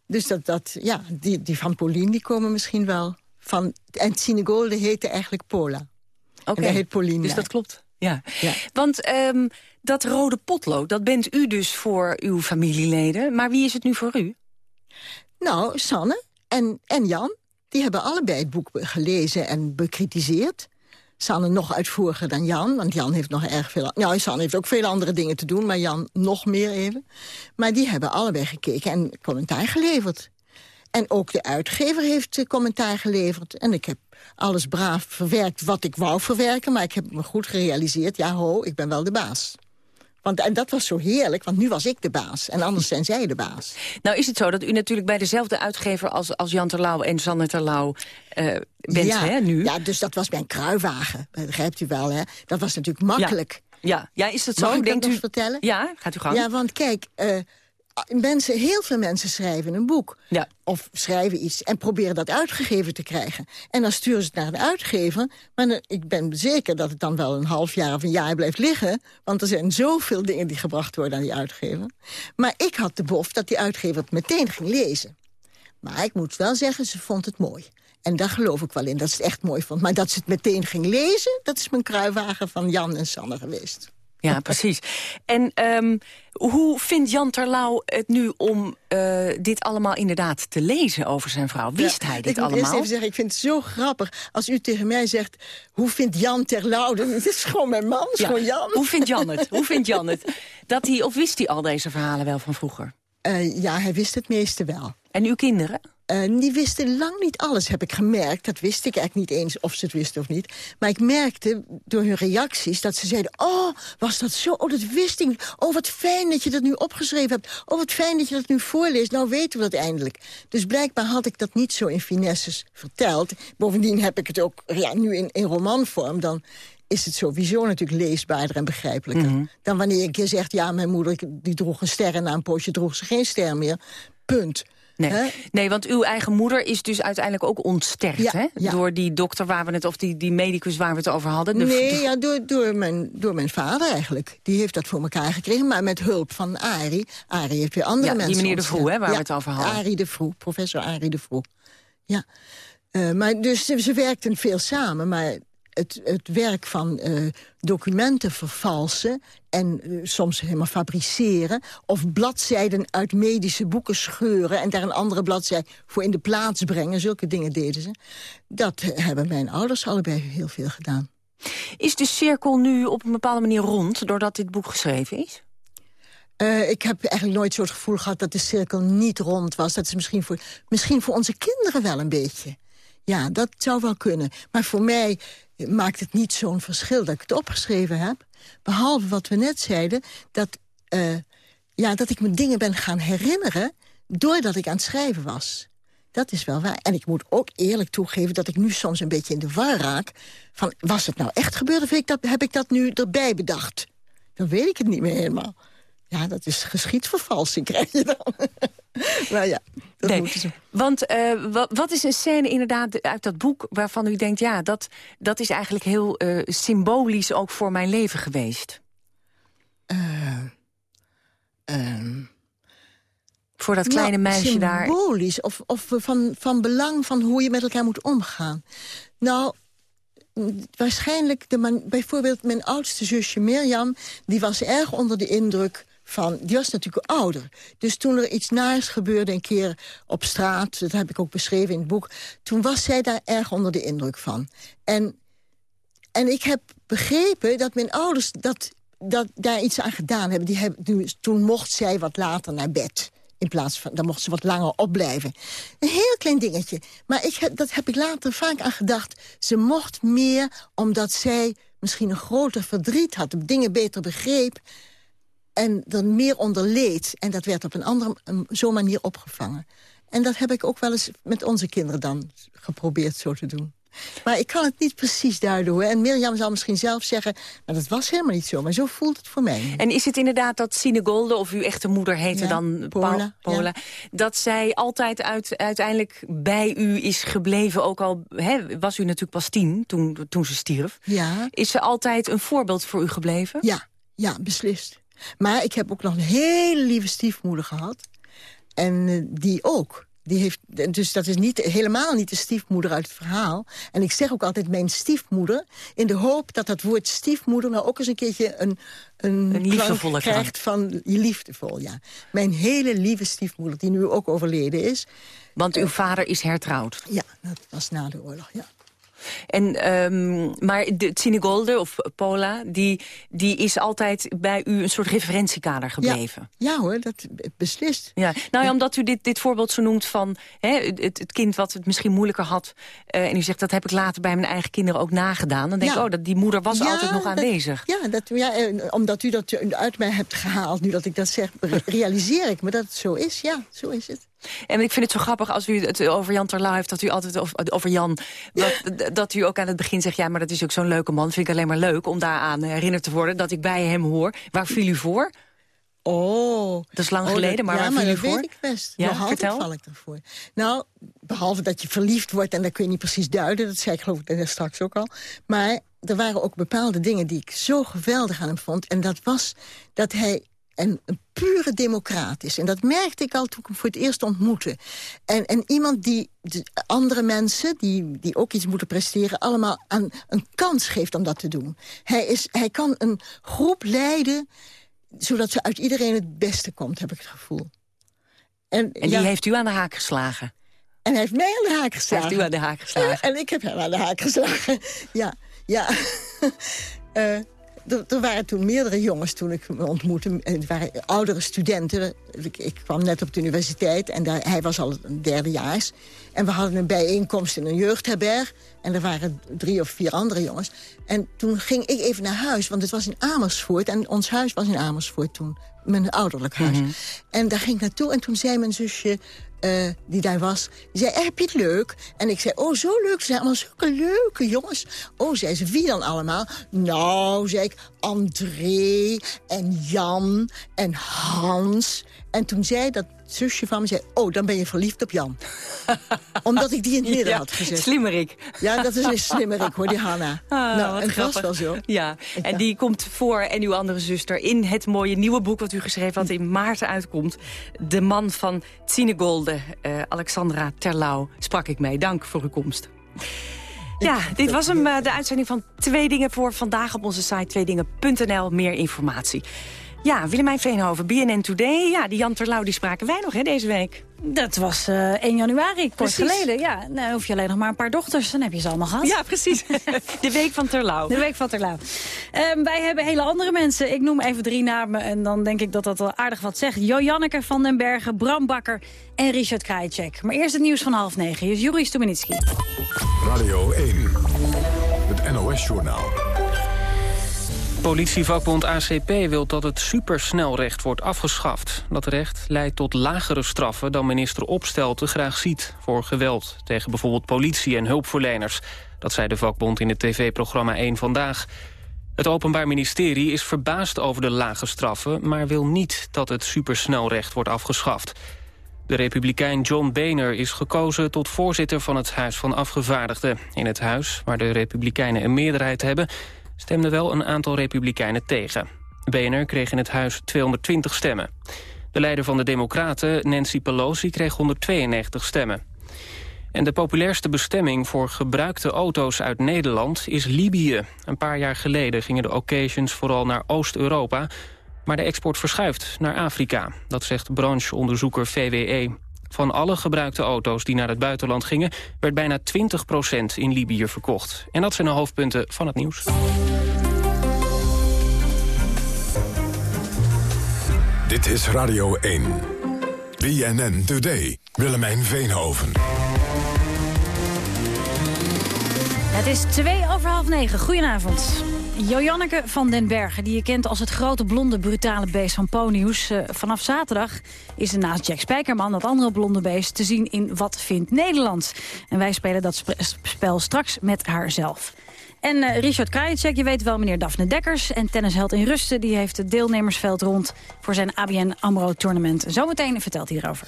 Dus dat, dat ja, die, die van Pauline, die komen misschien wel van... En Sinegolde heette eigenlijk Pola. Oké, heet Pauline. dus dat klopt. Ja. Ja. Want ehm, dat rode potlood, dat bent u dus voor uw familieleden. Maar wie is het nu voor u? Nou, Sanne en, en Jan, die hebben allebei het boek gelezen en bekritiseerd. Sanne nog uitvoeriger dan Jan, want Jan heeft nog erg veel... Nou, Sanne heeft ook veel andere dingen te doen, maar Jan nog meer even. Maar die hebben allebei gekeken en commentaar geleverd. En ook de uitgever heeft eh, commentaar geleverd. En ik heb alles braaf verwerkt wat ik wou verwerken... maar ik heb me goed gerealiseerd, ja ho, ik ben wel de baas. Want, en dat was zo heerlijk, want nu was ik de baas. En anders zijn zij de baas. Nou is het zo dat u natuurlijk bij dezelfde uitgever als, als Jan Terlouw en Sanne Terlouw eh, bent, ja, hè, nu? Ja, dus dat was mijn kruiwagen, begrijpt u wel, hè? Dat was natuurlijk makkelijk. Ja, ja is dat Mag zo? ik dat Denkt nog u... vertellen? Ja, gaat u gang. Ja, want kijk, eh, mensen, heel veel mensen schrijven een boek. Ja. Of schrijven iets en proberen dat uitgegeven te krijgen. En dan sturen ze het naar de uitgever. Maar dan- ik ben zeker dat het dan wel een half jaar of een jaar blijft liggen. Want er zijn zoveel dingen die gebracht worden aan die uitgever. Maar ik had de bof dat die uitgever het meteen ging lezen. Maar ik moet wel zeggen, ze vond het mooi. En daar geloof ik wel in, dat ze het echt mooi vond. Maar dat ze het meteen ging lezen, dat is mijn kruiwagen van Jan en Sanne geweest. Ja, precies. En ehm, hoe vindt Jan Terlouw het nu om eh, dit allemaal inderdaad te lezen over zijn vrouw? Wist Ja, hij dit ik moet allemaal? even zeggen, ik vind het zo grappig als u tegen mij zegt... hoe vindt Jan Terlouw? Het is gewoon mijn man, het is Ja. gewoon Jan. Hoe vindt Jan het? Hoe vindt Jan het? Dat hij, of wist hij al deze verhalen wel van vroeger? Eh, ja, hij wist het meeste wel. En uw kinderen? Eh, die wisten lang niet alles, heb ik gemerkt. Dat wist ik eigenlijk niet eens of ze het wisten of niet. Maar ik merkte door hun reacties dat ze zeiden... oh, was dat zo? Oh, dat wist ik niet. Oh, wat fijn dat je dat nu opgeschreven hebt. Oh, wat fijn dat je dat nu voorleest. Nou weten we dat eindelijk. Dus blijkbaar had ik dat niet zo in finesses verteld. Bovendien heb ik het ook ja, nu in, in romanvorm... dan is het sowieso natuurlijk leesbaarder en begrijpelijker. Dan wanneer je een keer zegt... ja, mijn moeder die droeg een ster en na een poosje droeg ze geen ster meer. Punt. Nee. Hè? nee, want uw eigen moeder is dus uiteindelijk ook ontsterkt, Ja, hè? ja. Door die dokter waar we het, of die, die medicus waar we het over hadden. De- nee, de- ja, door, door, mijn, door mijn vader eigenlijk. Die heeft dat voor elkaar gekregen, maar met hulp van Ari. Ari heeft weer andere Ja, die mensen meneer De. Vroe, hè, waar we het over hadden. Ari de Vroe, professor Ari de Vroe. Ja. Eh, maar dus ze, ze werkten veel samen, maar het, het werk van eh, documenten vervalsen... en eh, soms helemaal fabriceren... of bladzijden uit medische boeken scheuren... en daar een andere bladzij voor in de plaats brengen. Zulke dingen deden ze. Dat hebben mijn ouders allebei heel veel gedaan. Is de cirkel nu op een bepaalde manier rond... doordat dit boek geschreven is? Eh, ik heb eigenlijk nooit zo het gevoel gehad dat de cirkel niet rond was. Dat is misschien voor, misschien voor onze kinderen wel een beetje. Ja, dat zou wel kunnen. Maar voor mij maakt het niet zo'n verschil dat ik het opgeschreven heb. Behalve wat we net zeiden, dat, eh, ja, dat ik me dingen ben gaan herinneren... doordat ik aan het schrijven was. Dat is wel waar. En ik moet ook eerlijk toegeven dat ik nu soms een beetje in de war raak... van was het nou echt gebeurd of ik dat, heb ik dat nu erbij bedacht? Dan weet ik het niet meer helemaal. Ja, dat is geschiedvervalsing, krijg je dan. maar ja, dat Nee, moeten ze. want eh, wat, wat is een scène inderdaad uit dat boek... waarvan u denkt, ja, dat, dat is eigenlijk heel eh, symbolisch ook voor mijn leven geweest? Eh, ehm, Voor dat kleine nou, meisje daar... symbolisch of, of van, van belang van hoe je met elkaar moet omgaan. Nou, waarschijnlijk, de man, bijvoorbeeld mijn oudste zusje Mirjam... die was erg onder de indruk van... die was natuurlijk ouder. Dus toen er iets naars gebeurde een keer op straat... dat heb ik ook beschreven in het boek... toen was zij daar erg onder de indruk van. En, en ik heb begrepen dat mijn ouders dat, dat daar iets aan gedaan hebben. Die hebben toen mocht zij wat later naar bed... In plaats van, dan mocht ze wat langer opblijven. Een heel klein dingetje. Maar ik dat heb ik later vaak aan gedacht. Ze mocht meer omdat zij misschien een groter verdriet had. Dingen beter begreep. En er meer onder leed. En dat werd op een andere zo'n manier opgevangen. En dat heb ik ook wel eens met onze kinderen dan geprobeerd zo te doen. Maar ik kan het niet precies duiden hoor. En Mirjam zal misschien zelf zeggen... maar dat was helemaal niet zo. Maar zo voelt het voor mij. En is het inderdaad dat Sine Golde, of uw echte moeder heette Ja, dan Paula, Paul- Paula dat zij altijd uit, uiteindelijk bij u is gebleven, ook al hè, was u natuurlijk pas tien toen, toen ze stierf. Ja. Is ze altijd een voorbeeld voor u gebleven? Ja, ja, beslist. Maar ik heb ook nog een hele lieve stiefmoeder gehad. En eh, die ook. Die heeft, dus dat is niet, helemaal niet de stiefmoeder uit het verhaal. En ik zeg ook altijd mijn stiefmoeder... in de hoop dat dat woord stiefmoeder nou ook eens een keertje... een, een, Een liefdevolle krijgt van je liefdevol, ja. Mijn hele lieve stiefmoeder, die nu ook overleden is. Want uw vader is hertrouwd. Ja, dat was na de oorlog, ja. En, ehm, maar de Sine Golde, of Paula, die, die is altijd bij u een soort referentiekader gebleven. Ja, ja hoor, dat beslist. Ja, nou ja, omdat u dit, dit voorbeeld zo noemt van hè, het, het kind wat het misschien moeilijker had. eh, en u zegt, dat heb ik later bij mijn eigen kinderen ook nagedaan. Dan denk ik, Ja. oh, dat, die moeder was Ja, altijd nog dat- aanwezig. ja, dat, ja, omdat u dat uit mij hebt gehaald, nu dat ik dat zeg, re- realiseer ik me dat het zo is. Ja, zo is het. En ik vind het zo grappig als u het over Jan Terlouw heeft... dat u altijd over, over Jan, wat, dat u ook aan het begin zegt... ja, maar dat is ook zo'n leuke man. Vind ik alleen maar leuk om daaraan herinnerd te worden... dat ik bij hem hoor. Waar viel u voor? Oh. Dat is lang Oh, geleden, dat- maar ja, waar maar viel u dat voor? weet ik best. Ja, altijd vertel. val ik ervoor. Nou, behalve dat je verliefd wordt... en dat kun je niet precies duiden, dat zei ik geloof ik straks ook al. Maar er waren ook bepaalde dingen die ik zo geweldig aan hem vond. En dat was dat hij een, een pure democraat is. En dat merkte ik al toen ik hem voor het eerst ontmoette. En, en iemand die de andere mensen, die, die ook iets moeten presteren... allemaal aan een kans geeft om dat te doen. Hij, is, hij kan een groep leiden zodat ze uit iedereen het beste komt, heb ik het gevoel. En, En ja, die heeft u aan de haak geslagen. en hij heeft mij aan de haak Hij geslagen. heeft u aan de haak geslagen. En ik heb hem aan de haak geslagen. Ja, ja. Eh, er, er waren toen meerdere jongens toen ik hem ontmoette. Het waren oudere studenten. Ik, ik kwam net op de universiteit en daar, hij was al een derdejaars. En we hadden een bijeenkomst in een jeugdherberg. En er waren drie of vier andere jongens. En toen ging ik even naar huis, want het was in Amersfoort. En ons huis was in Amersfoort toen. Mijn ouderlijk huis. En daar ging ik naartoe en toen zei mijn zusje... eh, die daar was, zei, "Eh, heb je het leuk? En ik zei, oh, zo leuk. Ze zijn allemaal zulke leuke jongens. Oh, zei ze, wie dan allemaal? Nou, zei ik, André en Jan en Hans. En toen zei dat zusje van me zei... oh, dan ben je verliefd op Jan. Omdat ik die in het midden Ja, had gezet. Slimmerik. Ja, dat is een slimmerik hoor, die Hanna. Ah, nou, en grappig. wel zo. Ja, en die komt voor en uw andere zuster in het mooie nieuwe boek... wat u geschreven had in maart uitkomt. De man van Tsinegolde, eh Alexandra Terlouw, sprak ik mee. Dank voor uw komst. Ja, dit was hem, eh, de uitzending van Twee Dingen voor vandaag op onze site tweedingen.nl. Meer informatie. Ja, Willemijn Veenhoven, BNN Today. Ja, die Jan Terlouw, die spraken wij nog hè, deze week. Dat was eh 1 januari, kort Precies. geleden. Ja, nou hoef je alleen nog maar een paar dochters, dan heb je ze allemaal gehad. Ja, precies. De week van Terlouw. De week van Terlouw. Ehm, wij hebben hele andere mensen. Ik noem even drie namen en dan denk ik dat dat wel aardig wat zegt. Jo Janneke van den Bergen, Bram Bakker en Richard Krajicek. Maar eerst het nieuws van half negen. Hier is Juri Stubenitski. Radio 1. Het NOS-journaal. Politievakbond ACP wil dat het supersnelrecht wordt afgeschaft. Dat recht leidt tot lagere straffen dan minister Opstelten graag ziet... voor geweld tegen bijvoorbeeld politie en hulpverleners. Dat zei de vakbond in het tv-programma 1 Vandaag. Het Openbaar Ministerie is verbaasd over de lage straffen... maar wil niet dat het supersnelrecht wordt afgeschaft. De republikein John Boehner is gekozen tot voorzitter van het Huis van Afgevaardigden. In het huis, waar de republikeinen een meerderheid hebben... stemden wel een aantal republikeinen tegen. Boehner kreeg in het huis 220 stemmen. De leider van de Democraten, Nancy Pelosi, kreeg 192 stemmen. En de populairste bestemming voor gebruikte auto's uit Nederland is Libië. Een paar jaar geleden gingen de occasions vooral naar Oost-Europa... maar de export verschuift naar Afrika. Dat zegt brancheonderzoeker VWE. Van alle gebruikte auto's die naar het buitenland gingen... werd bijna 20% in Libië verkocht. En dat zijn de hoofdpunten van het nieuws. Dit is Radio 1. BNN Today. Willemijn Veenhoven. Het is twee over half negen. Goedenavond. Joanneke van den Bergen, die je kent als het grote blonde brutale beest van Ponyhoes. Eh, vanaf zaterdag is er naast Jack Spijkerman, dat andere blonde beest, te zien in Wat vindt Nederland. En wij spelen dat sp- spel straks met haarzelf. En eh, Richard Krajicek, je weet wel meneer Daphne Dekkers. En tennisheld in Rusten, die heeft het deelnemersveld rond... voor zijn ABN AMRO tournament. Zometeen vertelt hij erover.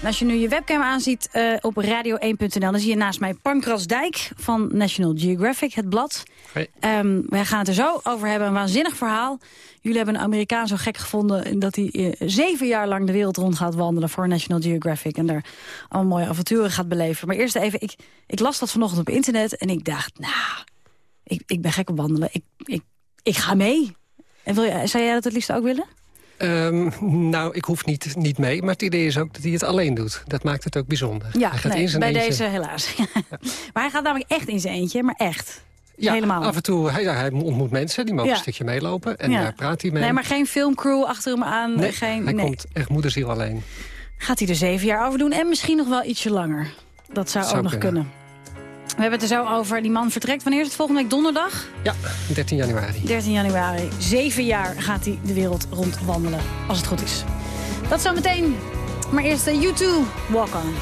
En als je nu je webcam aanziet eh, op radio1.nl... dan zie je naast mij Pankras Dijk van National Geographic, het blad. Hoi. Ehm, wij gaan het er zo over hebben, een waanzinnig verhaal. Jullie hebben een Amerikaan zo gek gevonden... dat hij eh, zeven jaar lang de wereld rond gaat wandelen voor National Geographic... en daar allemaal mooie avonturen gaat beleven. Maar eerst even, ik, ik las dat vanochtend op internet en ik dacht... nou, ik, ik ben gek op wandelen, ik, ik, ik ga mee. En wil jij, zou jij dat het liefst ook willen? Ehm, nou, ik hoef niet, niet mee, maar het idee is ook dat hij het alleen doet. Dat maakt het ook bijzonder. Ja, hij gaat nee, in zijn bij eentje- deze helaas. maar hij gaat namelijk echt in zijn eentje, maar echt. Ja, helemaal. af en toe, hij, hij ontmoet mensen, die mogen Ja. een stukje meelopen. En Ja. daar praat hij mee. Nee, maar geen filmcrew achter hem aan. Nee, geen, hij nee. komt echt moederziel alleen. Gaat hij er zeven jaar over doen en misschien nog wel ietsje langer. Dat zou, ook nog kunnen. kunnen. We hebben het er zo over. Die man vertrekt. Wanneer is het volgende week donderdag? Ja, 13 januari. 13 januari. Zeven jaar gaat hij de wereld rondwandelen. Als het goed is. Dat zometeen. Maar eerst de U2 Walk On.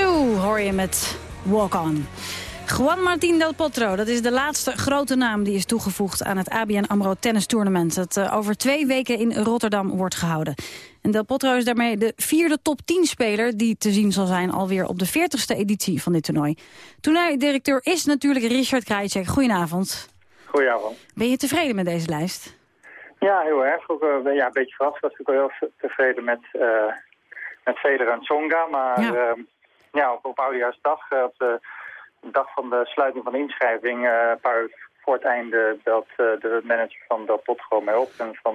U2 hoor je met Walk On. Juan Martín del Potro, dat is de laatste grote naam die is toegevoegd aan het ABN AMRO Tennis Tournament. Dat eh, over twee weken in Rotterdam wordt gehouden. En del Potro is daarmee de vierde top 10 speler die te zien zal zijn alweer op de 40ste editie van dit toernooi. Toernooidirecteur is natuurlijk Richard Krajicek. Goedenavond. Goedenavond. Ben je tevreden met deze lijst? Ja, heel erg. Ook, eh, ja, een beetje verrast. Ik was natuurlijk wel heel tevreden met, eh met Federer en Tsonga. Maar Ja. ja, ja op, op Oudejaarsdag, eh, op de dag van de sluiting van de inschrijving... eh, een paar uur voor het einde belt eh, de manager van Del Potro mij op. En van,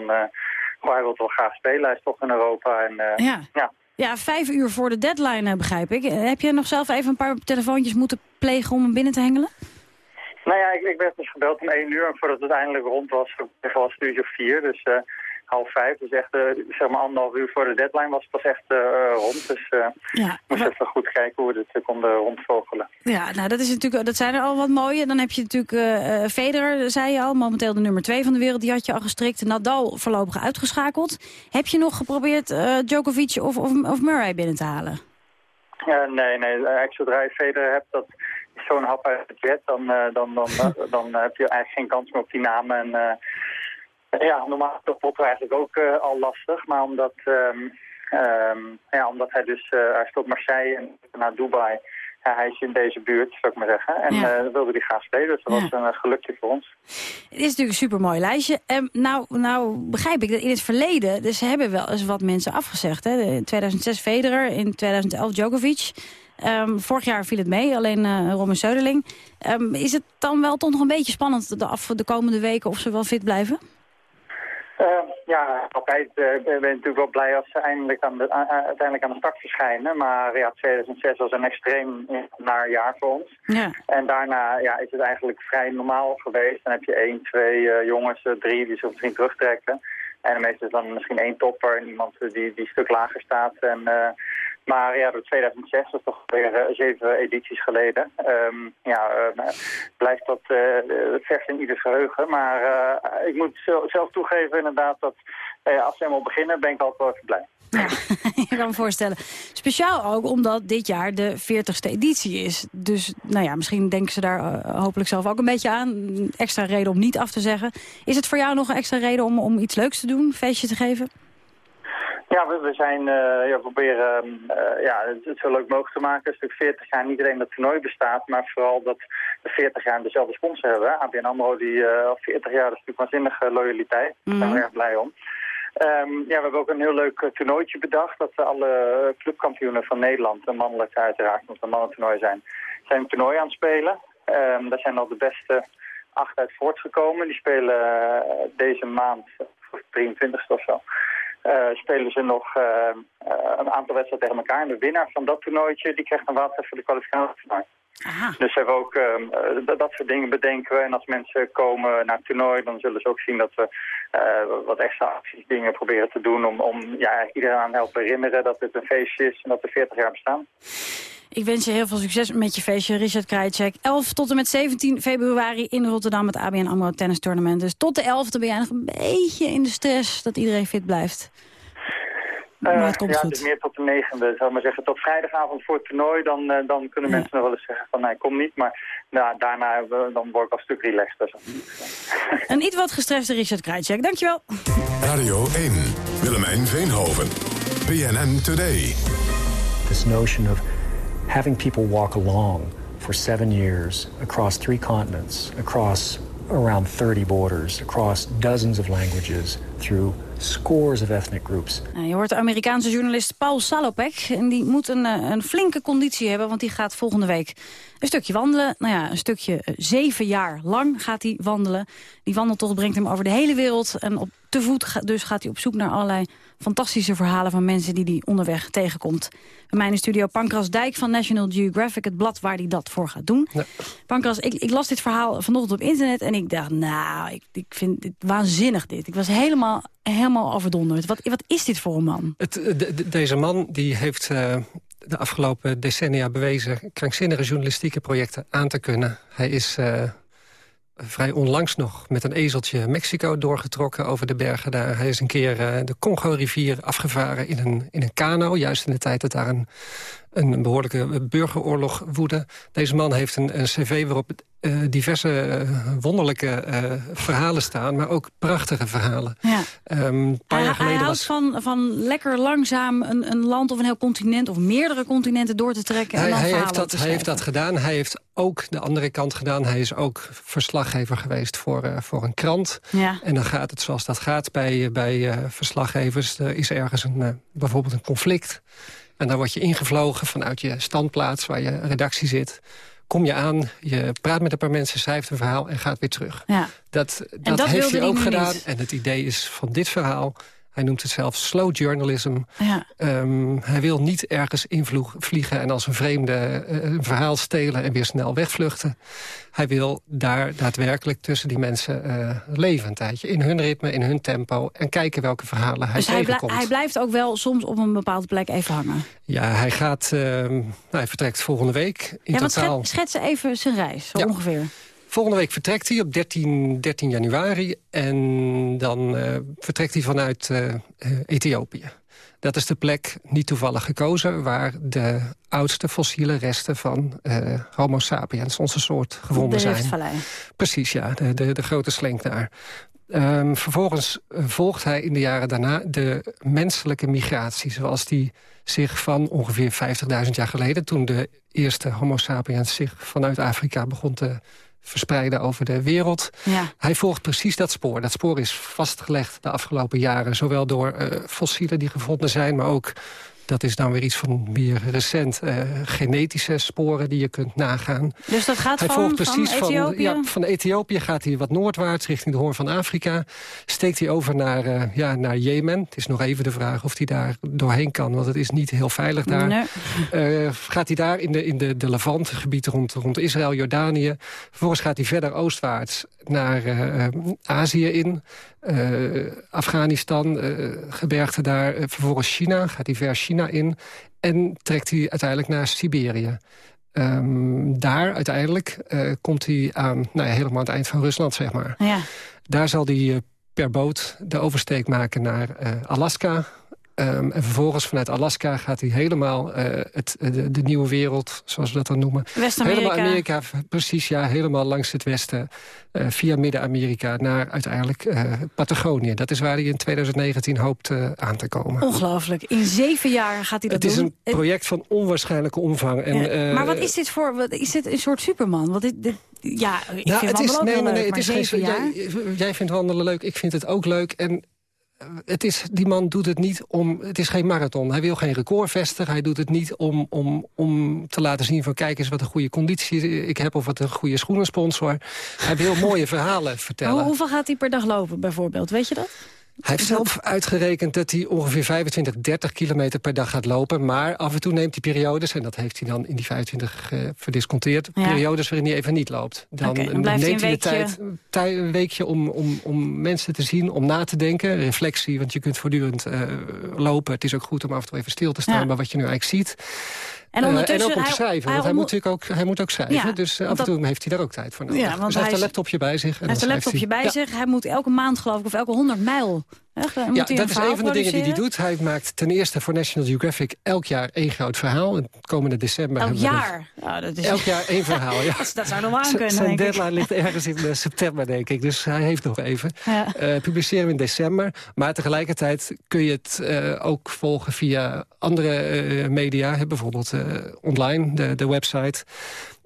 goh, hij wil wel graag spelen. Hij is toch in Europa. En, Ja. ja. Ja, vijf uur voor de deadline begrijp ik. Heb je nog zelf even een paar telefoontjes moeten plegen om hem binnen te hengelen? Nou ja, ik, ik werd dus gebeld om één uur. En voordat het eindelijk rond was, was het uurtje vier. Dus half vijf. Dus echt, zeg maar anderhalf uur voor de deadline was het pas echt eh, rond. Dus eh Ja, moest even goed kijken hoe we dit konden rondvogelen. Ja, nou dat, is natuurlijk, dat zijn er al wat mooie. Dan heb je natuurlijk eh Federer, zei je al, momenteel de nummer twee van de wereld. Die had je al gestrikt. Nadal voorlopig uitgeschakeld. Heb je nog geprobeerd Djokovic of, of, of Murray binnen te halen? Ja, nee, nee. Eigenlijk zodra je Federer hebt, dat is zo'n hap uit het jet, dan, dan, dan, dan, dan heb je eigenlijk geen kans meer op die namen. En, ja, normaal is Potro eigenlijk ook eh, al lastig, maar omdat, ehm, ja, omdat hij dus, eh, hij stopt Marseille en naar Dubai. Ja, hij is in deze buurt, zou ik maar zeggen. En Ja. eh, wilde hij graag spelen, dus dat Ja. was een gelukje voor ons. Het is natuurlijk een supermooi lijstje. En nou, nou begrijp ik dat in het verleden... dus ze hebben wel eens wat mensen afgezegd. Hè? In 2006 Federer, in 2011 Djokovic. Vorig jaar viel het mee, alleen eh Robin Söderling. Is het dan wel toch nog een beetje spannend de, af, de komende weken... of ze wel fit blijven? Eh, ja, altijd eh, ben je natuurlijk wel blij als ze eindelijk aan de, a- uiteindelijk aan de start verschijnen. Maar ja, 2006 was een extreem naar jaar voor ons. Ja. En daarna ja, is het eigenlijk vrij normaal geweest. Dan heb je één, twee eh, jongens, eh, drie die zich misschien terugtrekken. En de meeste is dan misschien één topper en iemand eh, die, die een stuk lager staat. En, eh, maar ja, door 2006, dat is toch weer eh, zeven edities geleden. ehm, ja, eh, blijft dat eh, vers in ieders geheugen. Maar ik moet zelf toegeven inderdaad dat als ze helemaal beginnen, ben ik altijd blij. Ja, ik kan me voorstellen. Speciaal ook omdat dit jaar de 40ste editie is. Dus nou ja, misschien denken ze daar hopelijk zelf ook een beetje aan. Extra reden om niet af te zeggen. Is het voor jou nog een extra reden om, om iets leuks te doen? Een feestje te geven? Ja, we, we zijn, eh, ja, we proberen eh, ja, het, het zo leuk mogelijk te maken. Het is natuurlijk 40 jaar niet alleen dat het toernooi bestaat, maar vooral dat we 40 jaar dezelfde sponsor hebben. ABN AMRO, die eh, al 40 jaar, dat is natuurlijk waanzinnige loyaliteit. Daar zijn we Mhm. erg blij om. Ehm, ja, we hebben ook een heel leuk toernooitje bedacht. Dat we alle clubkampioenen van Nederland, en mannelijk uiteraard, omdat we een mannentoernooi zijn, zijn een toernooi aan het spelen. Ehm, daar zijn al de beste acht uit voortgekomen. Die spelen deze maand, of 23 of zo, eh, spelen ze nog eh, eh, een aantal wedstrijden tegen elkaar. En de winnaar van dat toernooitje, die krijgt een water voor de kwalificatie. Dus we hebben ook ehm, eh, dat, soort dingen bedenken we. En als mensen komen naar het toernooi, dan zullen ze ook zien dat we wat extra acties, dingen proberen te doen om, om ja, iedereen aan te helpen herinneren dat het een feestje is en dat we 40 jaar bestaan. Ik wens je heel veel succes met je feestje, Richard Krajicek. 11 tot en met 17 februari in Rotterdam het ABN AMRO Tennis Tournament. Dus tot de 11e ben jij nog een beetje in de stress dat iedereen fit blijft. Eh, Maar het komt ja, goed. het is meer tot de negende, zou ik maar zeggen. Tot vrijdagavond voor het toernooi, dan, eh, dan kunnen Ja. mensen nog wel eens zeggen van nee, kom niet. Maar nou, daarna eh, dan word ik al een stuk relaxter. Een iets wat gestreste Richard Krajicek. Dankjewel. Radio 1, Willemijn Veenhoven. BNN Today. This notion of having people walk along for seven years across three continents, across around 30 borders, across dozens of languages, through scores of ethnic groups. Nou, je hoort de Amerikaanse journalist Paul Salopek. En die moet een, eh, een flinke conditie hebben, want die gaat volgende week een stukje wandelen. Nou ja, een stukje eh, zeven jaar lang gaat hij wandelen. Die wandeltocht brengt hem over de hele wereld. En op te voet dus gaat hij op zoek naar allerlei fantastische verhalen... van mensen die hij onderweg tegenkomt. Bij mij in de studio Pankras Dijk van National Geographic... het blad waar hij dat voor gaat doen. Pankras, ik, ik las dit verhaal vanochtend op internet... en ik dacht, nou, ik, ik vind het waanzinnig dit. Ik was helemaal, helemaal overdonderd. Wat, wat is dit voor een man? Het, de- de- deze man die heeft eh, de afgelopen decennia bewezen... krankzinnige journalistieke projecten aan te kunnen. Hij is eh, vrij onlangs nog met een ezeltje Mexico doorgetrokken over de bergen daar. Hij is een keer eh, de Congo-rivier afgevaren in een, in een kano... juist in de tijd dat daar een, een behoorlijke burgeroorlog woedde. Deze man heeft een, een cv waarop eh, diverse eh, wonderlijke eh, verhalen staan... maar ook prachtige verhalen. Ja. Ehm, een paar Hij, jaar hij geleden houdt was... van, van lekker langzaam een, een land of een heel continent... of meerdere continenten door te trekken en Hij, hij, heeft dat, hij heeft dat gedaan. Hij heeft ook de andere kant gedaan. Hij is ook verslaggever geweest voor, voor een krant. Ja. En dan gaat het zoals dat gaat bij, bij verslaggevers. Er is ergens een, bijvoorbeeld een conflict. En dan word je ingevlogen vanuit je standplaats waar je redactie zit. Kom je aan, je praat met een paar mensen, schrijft een verhaal en gaat weer terug. Ja. Dat, dat, dat heeft hij ook gedaan. niet. En het idee is van dit verhaal... Hij noemt het zelf slow journalism. Ja. Ehm, hij wil niet ergens invliegen en als een vreemde eh, een verhaal stelen... en weer snel wegvluchten. Hij wil daar daadwerkelijk tussen die mensen eh, leven een tijdje. In hun ritme, in hun tempo. En kijken welke verhalen hij Dus tegenkomt. hij blijft ook wel soms op een bepaalde plek even hangen. Ja, hij gaat... ehm, nou, hij vertrekt volgende week. In ja, totaal... schet, schetsen even zijn reis, zo Ja. ongeveer. Volgende week vertrekt hij op 13, 13 januari. En dan eh, vertrekt hij vanuit eh, eh, Ethiopië. Dat is de plek, niet toevallig gekozen... waar de oudste fossiele resten van homo sapiens, onze soort, gevonden de zijn. Precies, ja, de, de, de grote slenk daar. Ehm, vervolgens volgt hij in de jaren daarna de menselijke migratie... zoals die zich van ongeveer 50.000 jaar geleden... toen de eerste homo sapiens zich vanuit Afrika begon te verspreiden over de wereld. Ja. Hij volgt precies dat spoor. Dat spoor is vastgelegd de afgelopen jaren... zowel door eh, fossielen die gevonden zijn, maar ook... Dat is dan weer iets van meer recent. eh, genetische sporen die je kunt nagaan. Dus dat gaat hij van- volgt van precies van, Ethiopië? ja, van Ethiopië gaat hij wat noordwaarts richting de Hoorn van Afrika. Steekt hij over naar, eh, ja, naar Jemen. Het is nog even de vraag of hij daar doorheen kan, want het is niet heel veilig daar. Nee. Eh, gaat hij daar in de, in de, de Levant, gebied rond, rond Israël, Jordanië. Vervolgens gaat hij verder oostwaarts naar Azië in. Eh, Afghanistan, eh, gebergte daar. Eh, vervolgens China, gaat hij ver China in. En trekt hij uiteindelijk naar Siberië. Ehm, daar uiteindelijk komt hij aan, nou ja, helemaal aan het eind van Rusland, zeg maar. Ja. Daar zal hij per boot de oversteek maken naar Alaska. Ehm, en vervolgens vanuit Alaska gaat hij helemaal eh, het, de, de nieuwe wereld, zoals we dat dan noemen. West-Amerika. Helemaal Amerika, precies, ja. Helemaal langs het westen, eh, via Midden-Amerika... naar uiteindelijk eh, Patagonië. Dat is waar hij in 2019 hoopt eh, aan te komen. Ongelooflijk. In zeven jaar gaat hij dat Het is doen. een project van onwaarschijnlijke omvang. En, Ja, eh, maar wat is dit voor... Wat, is dit een soort Superman? Wat dit, dit, ja, ik Nou, vind het is, nee, nee, nee, het is geen, jaar... jij, jij vindt wandelen leuk, ik vind het ook leuk. En eh, het is, die man doet het niet om... Het is geen marathon. Hij wil geen record vestigen. Hij doet het niet om, om, om te laten zien van... kijk eens wat een goede conditie ik heb... of wat een goede schoenensponsor. Hij wil mooie verhalen vertellen. Hoe, hoeveel gaat hij per dag lopen, bijvoorbeeld? Weet je dat? Hij heeft zelf uitgerekend dat hij ongeveer 25, 30 kilometer per dag gaat lopen. Maar af en toe neemt hij periodes, en dat heeft hij dan in die 25 eh, verdisconteerd... Ja. periodes waarin hij even niet loopt. Dan, blijft hij neemt een hij de weekje- tijd, tij- een weekje om, om, om mensen te zien, om na te denken. Reflectie, want je kunt voortdurend eh, lopen. Het is ook goed om af en toe even stil te staan Ja. bij wat je nu eigenlijk ziet. En Eh, ondertussen... en ook om te schrijven, hij want hij moet natuurlijk ook, hij moet ook schrijven. Ja, dus eh, af en dat- toe heeft hij daar ook tijd voor nodig. Ja, want dus hij heeft een laptopje bij zich. En Hij heeft een laptopje bij zich. Hij moet elke maand, geloof ik, of elke 100 mijl Echt, Ja, dat is een van de dingen die hij doet. Hij maakt ten eerste voor National Geographic elk jaar één groot verhaal. En komende december Elk hebben we jaar? Ja, dat is... Elk jaar één verhaal, ja. dat, dat zou nog wel aan Z- kunnen, Zijn ik. deadline ligt ergens in eh, september, denk ik. Dus hij heeft nog even. Ja. Eh, publiceren we in december. Maar tegelijkertijd kun je het eh, ook volgen via andere eh, media. Bijvoorbeeld online, de, de website.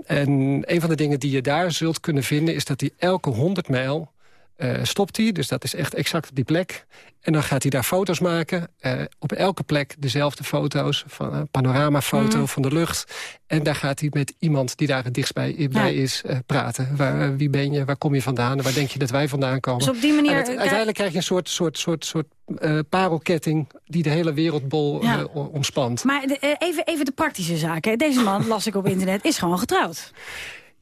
En een van de dingen die je daar zult kunnen vinden... is dat hij elke 100 mijl eh, stopt hij. Dus dat is echt exact op die plek. En dan gaat hij daar foto's maken. eh, op elke plek dezelfde foto's. Van een panoramafoto Mhm. van de lucht. En daar gaat hij met iemand die daar het dichtst bij, is eh, praten. Waar, wie ben je? Waar kom je vandaan? Waar denk je dat wij vandaan komen? Dus op die manier, het- uiteindelijk krijg je een soort, soort, soort, soort parelketting... die de hele wereldbol Ja. omspant. Maar de- even, even de praktische zaken. Deze man, las ik op internet, is gewoon getrouwd.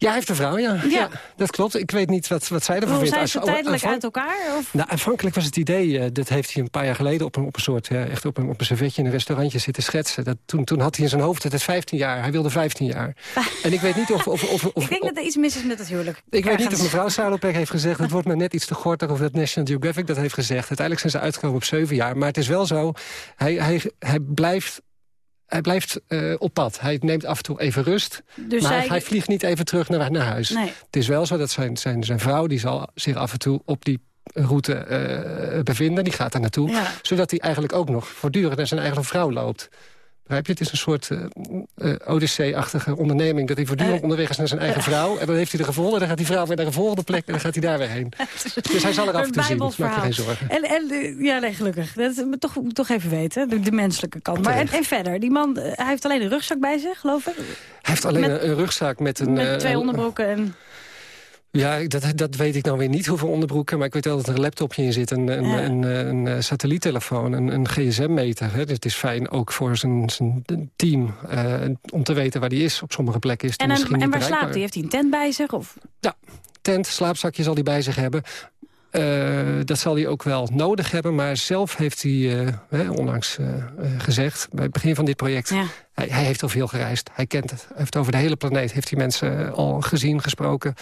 Ja, hij heeft een vrouw, ja. Ja. ja. Dat klopt. Ik weet niet wat, wat zij ervan vindt. zijn ze oh, tijdelijk uit elkaar? Of? Nou, aanvankelijk was het idee, eh, dat heeft hij een paar jaar geleden... op een, op een soort, ja, echt op een, op een servetje in een restaurantje zitten schetsen. Dat, toen, toen had hij in zijn hoofd, het is 15 jaar. Hij wilde 15 jaar. en ik weet niet of... of, of, of ik denk dat er iets mis is met het huwelijk. ik weet niet of mevrouw Salopek heeft gezegd... het wordt me net iets te gortig of dat National Geographic dat heeft gezegd. Uiteindelijk zijn ze uitgekomen op zeven jaar. Maar het is wel zo, hij, hij, hij blijft... Hij blijft eh, op pad. Hij neemt af en toe even rust. Dus maar hij vliegt niet even terug naar, naar huis. Nee. Het is wel zo dat zijn, zijn, zijn vrouw... die zal zich af en toe op die route eh, bevinden. Die gaat daar naartoe. Ja. Zodat hij eigenlijk ook nog voortdurend naar zijn eigen vrouw loopt. Begrijp je? Het is een soort eh eh, Odyssee-achtige onderneming... dat hij voortdurend Eh, onderweg is naar zijn eigen vrouw. En dan heeft hij er gevonden. Dan gaat die vrouw weer naar een volgende plek. En dan gaat hij daar weer heen. Dus hij zal er af en toe zien. Maak je geen zorgen. En, en, ja, nee, gelukkig. Dat moet toch, toch even weten, de, de menselijke kant. Maar en, en verder, die man, hij heeft alleen een rugzak bij zich, geloof ik. Hij heeft alleen Met- een, rugzak met een... Met twee onderbroeken en... Ja, dat, dat weet ik nou weer niet, hoeveel onderbroeken. Maar ik weet wel dat er een laptopje in zit, een, een, Ja. een, een, een, eh, satelliettelefoon, een, een gsm-meter. Dus het is fijn ook voor zijn, zijn team eh, om te weten waar hij is. Op sommige plekken is En, en waar slaapt hij? Heeft hij een tent bij zich? Of? Ja, tent, slaapzakje zal hij bij zich hebben. Eh, dat zal hij ook wel nodig hebben. Maar zelf heeft hij eh, hè, onlangs gezegd, bij het begin van dit project... Ja. Hij, hij heeft al veel gereisd. Hij kent het. Hij heeft over de hele planeet heeft hij mensen al gezien, gesproken.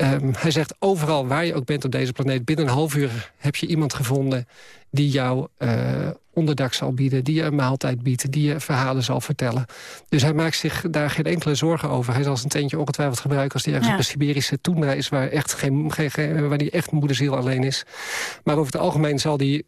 Ehm, hij zegt overal waar je ook bent op deze planeet... binnen een half uur heb je iemand gevonden die jou eh, onderdak zal bieden... die je een maaltijd biedt, die je verhalen zal vertellen. Dus hij maakt zich daar geen enkele zorgen over. Hij zal zijn tentje ongetwijfeld gebruiken... als hij ergens Ja. op de Siberische toendra is... waar, echt geen, geen, geen, waar die echt moederziel alleen is. Maar over het algemeen zal die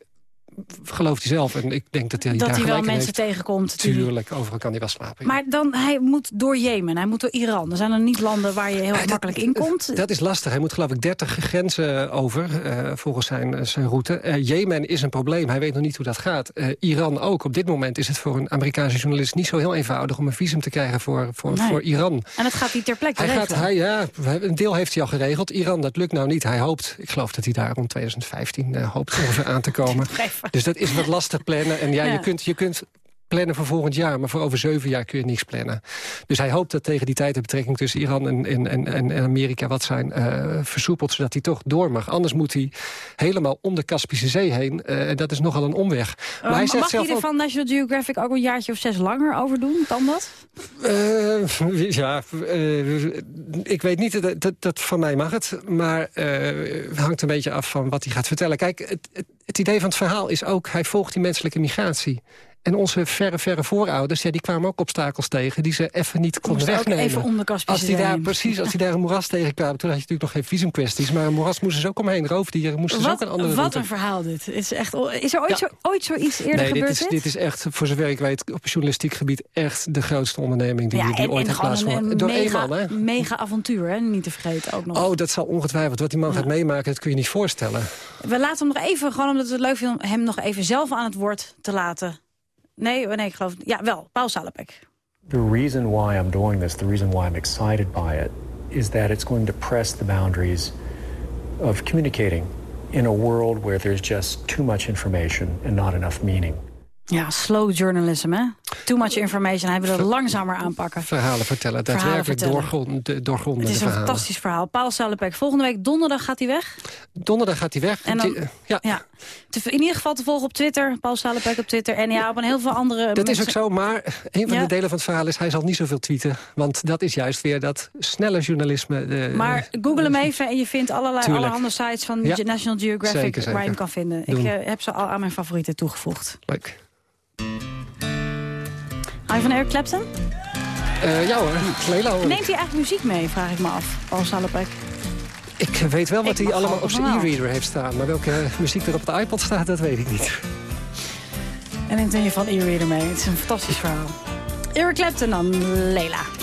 gelooft hij zelf. En ik denk dat hij Dat daar hij wel mensen heeft. tegenkomt. Tuurlijk, overal kan hij wel slapen. ja. Maar dan, hij moet door Jemen, hij moet door Iran. Er zijn er niet landen waar je heel makkelijk in komt. Dat is lastig. Hij moet geloof ik 30 grenzen over, eh, volgens zijn, zijn route. Eh, Jemen is een probleem. Hij weet nog niet hoe dat gaat. Eh, Iran ook. Op dit moment is het voor een Amerikaanse journalist niet zo heel eenvoudig... om een visum te krijgen voor, voor, Nee. voor Iran. En dat gaat hij ter plekke Hij gaat, hij, ja, een deel heeft hij al geregeld. Iran, dat lukt nou niet. Hij hoopt, ik geloof dat hij daar rond 2015 eh, hoopt ongeveer aan te komen. Dus dat is wat lastig plannen. En ja, Ja. Je, kunt, je kunt plannen voor volgend jaar, maar voor over zeven jaar kun je niks plannen. Dus hij hoopt dat tegen die tijd de betrekking tussen Iran en, en, en, en Amerika wat zijn eh, versoepeld, zodat hij toch door mag. Anders moet hij helemaal om de Kaspische Zee heen. eh, En dat is nogal een omweg. Maar hij Uh, zegt mag zelf hij er van National Geographic ook een jaartje of zes langer over doen? Kan dat? Eh, ja, eh, ik weet niet, dat, dat, dat van mij mag het. Maar eh, het hangt een beetje af van wat hij gaat vertellen. Kijk, het, het, het idee van het verhaal is ook... hij volgt die menselijke migratie. En onze verre, verre voorouders, ja, die kwamen ook obstakels tegen... die ze even niet konden wegnemen. even als die daar. Precies, als die daar een moeras tegenkwamen... toen had je natuurlijk nog geen visumkwesties. Maar een moeras moesten ze ook omheen. Roofdieren moesten ze ook een andere wat route. een verhaal dit. Is, echt, is er ooit, Ja. zo, ooit zoiets eerder Nee, dit gebeurd? is, dit is echt, voor zover ik weet, op journalistiek gebied... echt de grootste onderneming die, die en, ooit en heeft plaatsgevonden. een Door één man, hè? mega avontuur, hè? niet te vergeten ook nog. Oh, dat zal ongetwijfeld. Wat die man gaat meemaken, dat kun je niet voorstellen. We laten hem nog even, gewoon omdat we het leuk vinden... hem nog even zelf aan het woord te laten. Nee, nee ik geloof... Ja, wel, Paul Salopek. The reason why I'm doing this, the reason why I'm excited by it, is that it's going to press the boundaries of communicating in a world where there's just too much information and not enough meaning. Ja, slow journalism, hè? Too much information. Hij wil het langzamer aanpakken. Verhalen vertellen, Verhalen daadwerkelijk vertellen. doorgrond, de- doorgrondende Het is een verhalen. fantastisch verhaal. Paul Sallepek, volgende week donderdag gaat hij weg. Donderdag gaat hij weg. En dan- eh, ja. Ja. Te- In ieder geval te volgen op Twitter. Paul Sallepek op Twitter. En ja, op een heel veel andere... Dat is ook zo, maar een van Ja. de delen van het verhaal is... hij zal niet zoveel tweeten, want dat is juist weer dat snelle journalisme. De, Maar google hem even en je vindt allerlei Tuurlijk. allerhande sites van Ja. National Geographic Zeker, zeker. waar je hem kan vinden. Doen. Ik eh, heb ze al aan mijn favorieten toegevoegd. Leuk. Hou je van Eric Clapton? Eh, ja hoor, Leila hoor. Neemt hij eigenlijk muziek mee, vraag ik me af. Paul Sallepek. Ik weet wel wat Ik hij allemaal op zijn e-reader heeft staan. Maar welke muziek er op de iPod staat, dat weet ik niet. En je van e-reader mee. Het is een fantastisch verhaal. Eric Clapton dan, Leila.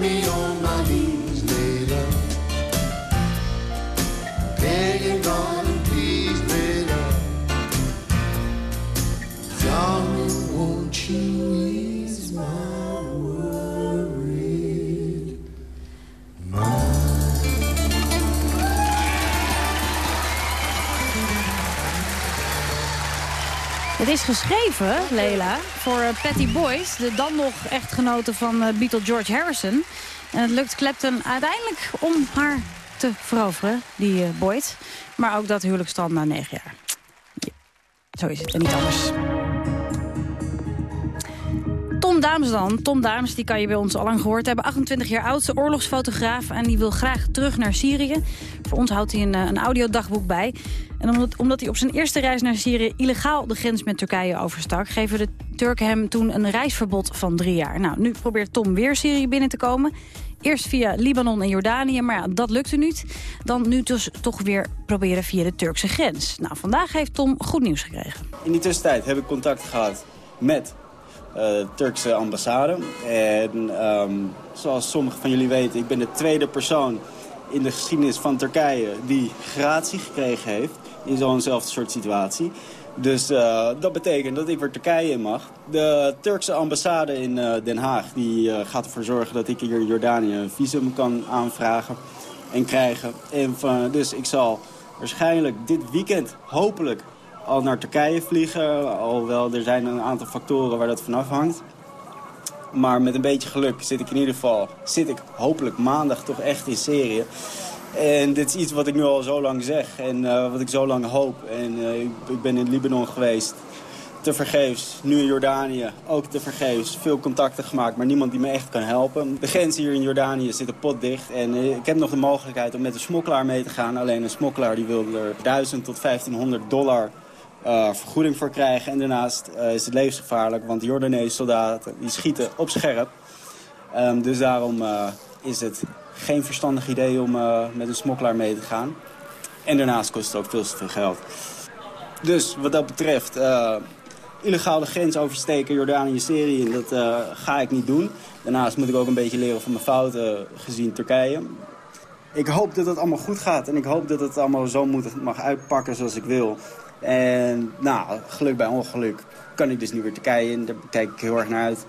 Me on my is geschreven, Leila, voor eh, Patty Boyce, de dan nog echtgenote van eh, Beatle George Harrison. En het lukt Clapton uiteindelijk om haar te veroveren, die uh, Boyd. Maar ook dat huwelijksstand na negen jaar. Ja, zo is het en niet anders. Tom Daams dan. Tom Daams, die kan je bij ons al lang gehoord hebben. 28 jaar oudste oorlogsfotograaf en die wil graag terug naar Syrië. Voor ons houdt hij een, een audiodagboek bij. En omdat, omdat hij op zijn eerste reis naar Syrië illegaal de grens met Turkije overstak... geven de Turken hem toen een reisverbod van drie jaar. Nou, nu probeert Tom weer Syrië binnen te komen. Eerst via Libanon en Jordanië, maar ja, dat lukte niet. Dan nu dus toch weer proberen via de Turkse grens. Nou, vandaag heeft Tom goed nieuws gekregen. In die tussentijd heb ik contact gehad met de uh, Turkse ambassade. En um, zoals sommigen van jullie weten, ik ben de tweede persoon in de geschiedenis van Turkije die gratie gekregen heeft in zo'nzelfde soort situatie. Dus uh, dat betekent dat ik weer Turkije in mag. De Turkse ambassade in uh, Den Haag die, gaat ervoor zorgen dat ik hier in Jordanië een visum kan aanvragen en krijgen. En dus ik zal waarschijnlijk dit weekend hopelijk al naar Turkije vliegen. Alhoewel er zijn een aantal factoren waar dat vanaf hangt. Maar met een beetje geluk zit ik in ieder geval, zit ik hopelijk maandag toch echt in Syrië. En dit is iets wat ik nu al zo lang zeg en uh, wat ik zo lang hoop. En uh, ik, ben in Libanon geweest, te vergeefs. Nu in Jordanië, ook te vergeefs. Veel contacten gemaakt, maar niemand die me echt kan helpen. De grens hier in Jordanië zit potdicht. En uh, ik heb nog de mogelijkheid om met een smokkelaar mee te gaan. Alleen een smokkelaar die wil er 1000 tot 1500 dollar uh, vergoeding voor krijgen. En daarnaast uh, is het levensgevaarlijk, want de Jordaanese soldaten die schieten op scherp. Um, dus daarom uh, is het geen verstandig idee om met een smokkelaar mee te gaan. En daarnaast kost het ook veel te veel geld. Dus wat dat betreft, illegaal de grens oversteken, Jordanië, Syrië, dat ga ik niet doen. Daarnaast moet ik ook een beetje leren van mijn fouten gezien Turkije. Ik hoop dat het allemaal goed gaat en ik hoop dat het allemaal zo moet, mag uitpakken zoals ik wil. En nou, geluk bij ongeluk kan ik dus nu weer Turkije in. Daar kijk ik heel erg naar uit.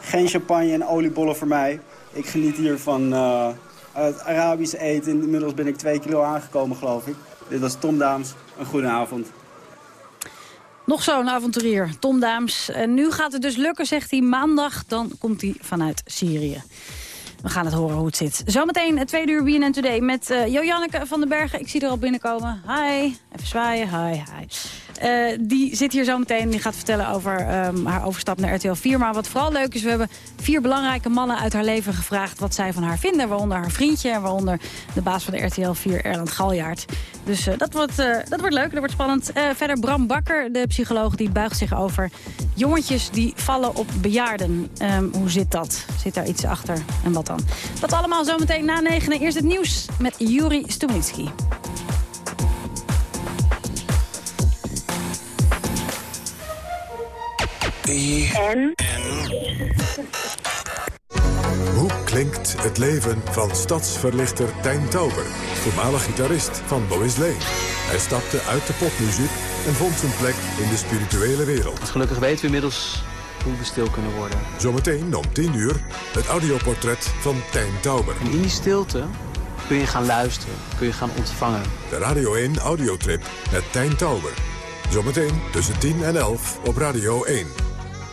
Geen champagne en oliebollen voor mij. Ik geniet hier van het Arabische eten. Inmiddels ben ik twee kilo aangekomen, geloof ik. Dit was Tom Daams. Een goede avond. Nog zo'n avonturier, Tom Daams. En nu gaat het dus lukken, zegt hij. Maandag, dan komt hij vanuit Syrië. We gaan het horen hoe het zit. Zometeen het tweede uur BNN Today met uh, Jo-Janneke van den Bergen. Ik zie er al binnenkomen. Hi. Even zwaaien. Hi, hi. Uh, die zit hier zometeen. Die gaat vertellen over um, haar overstap naar RTL 4. Maar wat vooral leuk is, we hebben vier belangrijke mannen uit haar leven gevraagd... wat zij van haar vinden. Waaronder haar vriendje en waaronder de baas van de RTL 4, Erland Galjaard. Dus uh, dat, wordt, dat wordt leuk, dat wordt spannend. verder Bram Bakker, de psycholoog, die buigt zich over jongetjes die vallen op bejaarden. Um, hoe zit dat? Zit daar iets achter? En wat dan? Dat allemaal zometeen na negenen. Eerst het nieuws met Juri Stuminski. En? Hoe klinkt het leven van stadsverlichter Tijn Tauber, voormalig gitarist van Lois Lane? Hij stapte uit de popmuziek en vond zijn plek in de spirituele wereld. Gelukkig weten we inmiddels hoe we stil kunnen worden. Zometeen om 10 uur het audioportret van Tijn Tauber. En in die stilte kun je gaan luisteren, kun je gaan ontvangen. De Radio 1 audiotrip met Tijn Tauber. Zometeen tussen 10 en 11 op Radio 1.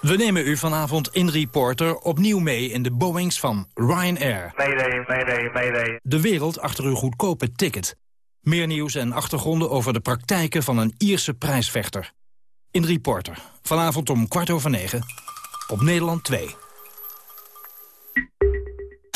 We nemen u vanavond in Reporter opnieuw mee in de Boeings van Ryanair. Mayday, mayday, mayday. De wereld achter uw goedkope ticket. Meer nieuws en achtergronden over de praktijken van een Ierse prijsvechter. In Reporter, vanavond om kwart over negen, op Nederland 2.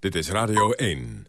Dit is Radio 1.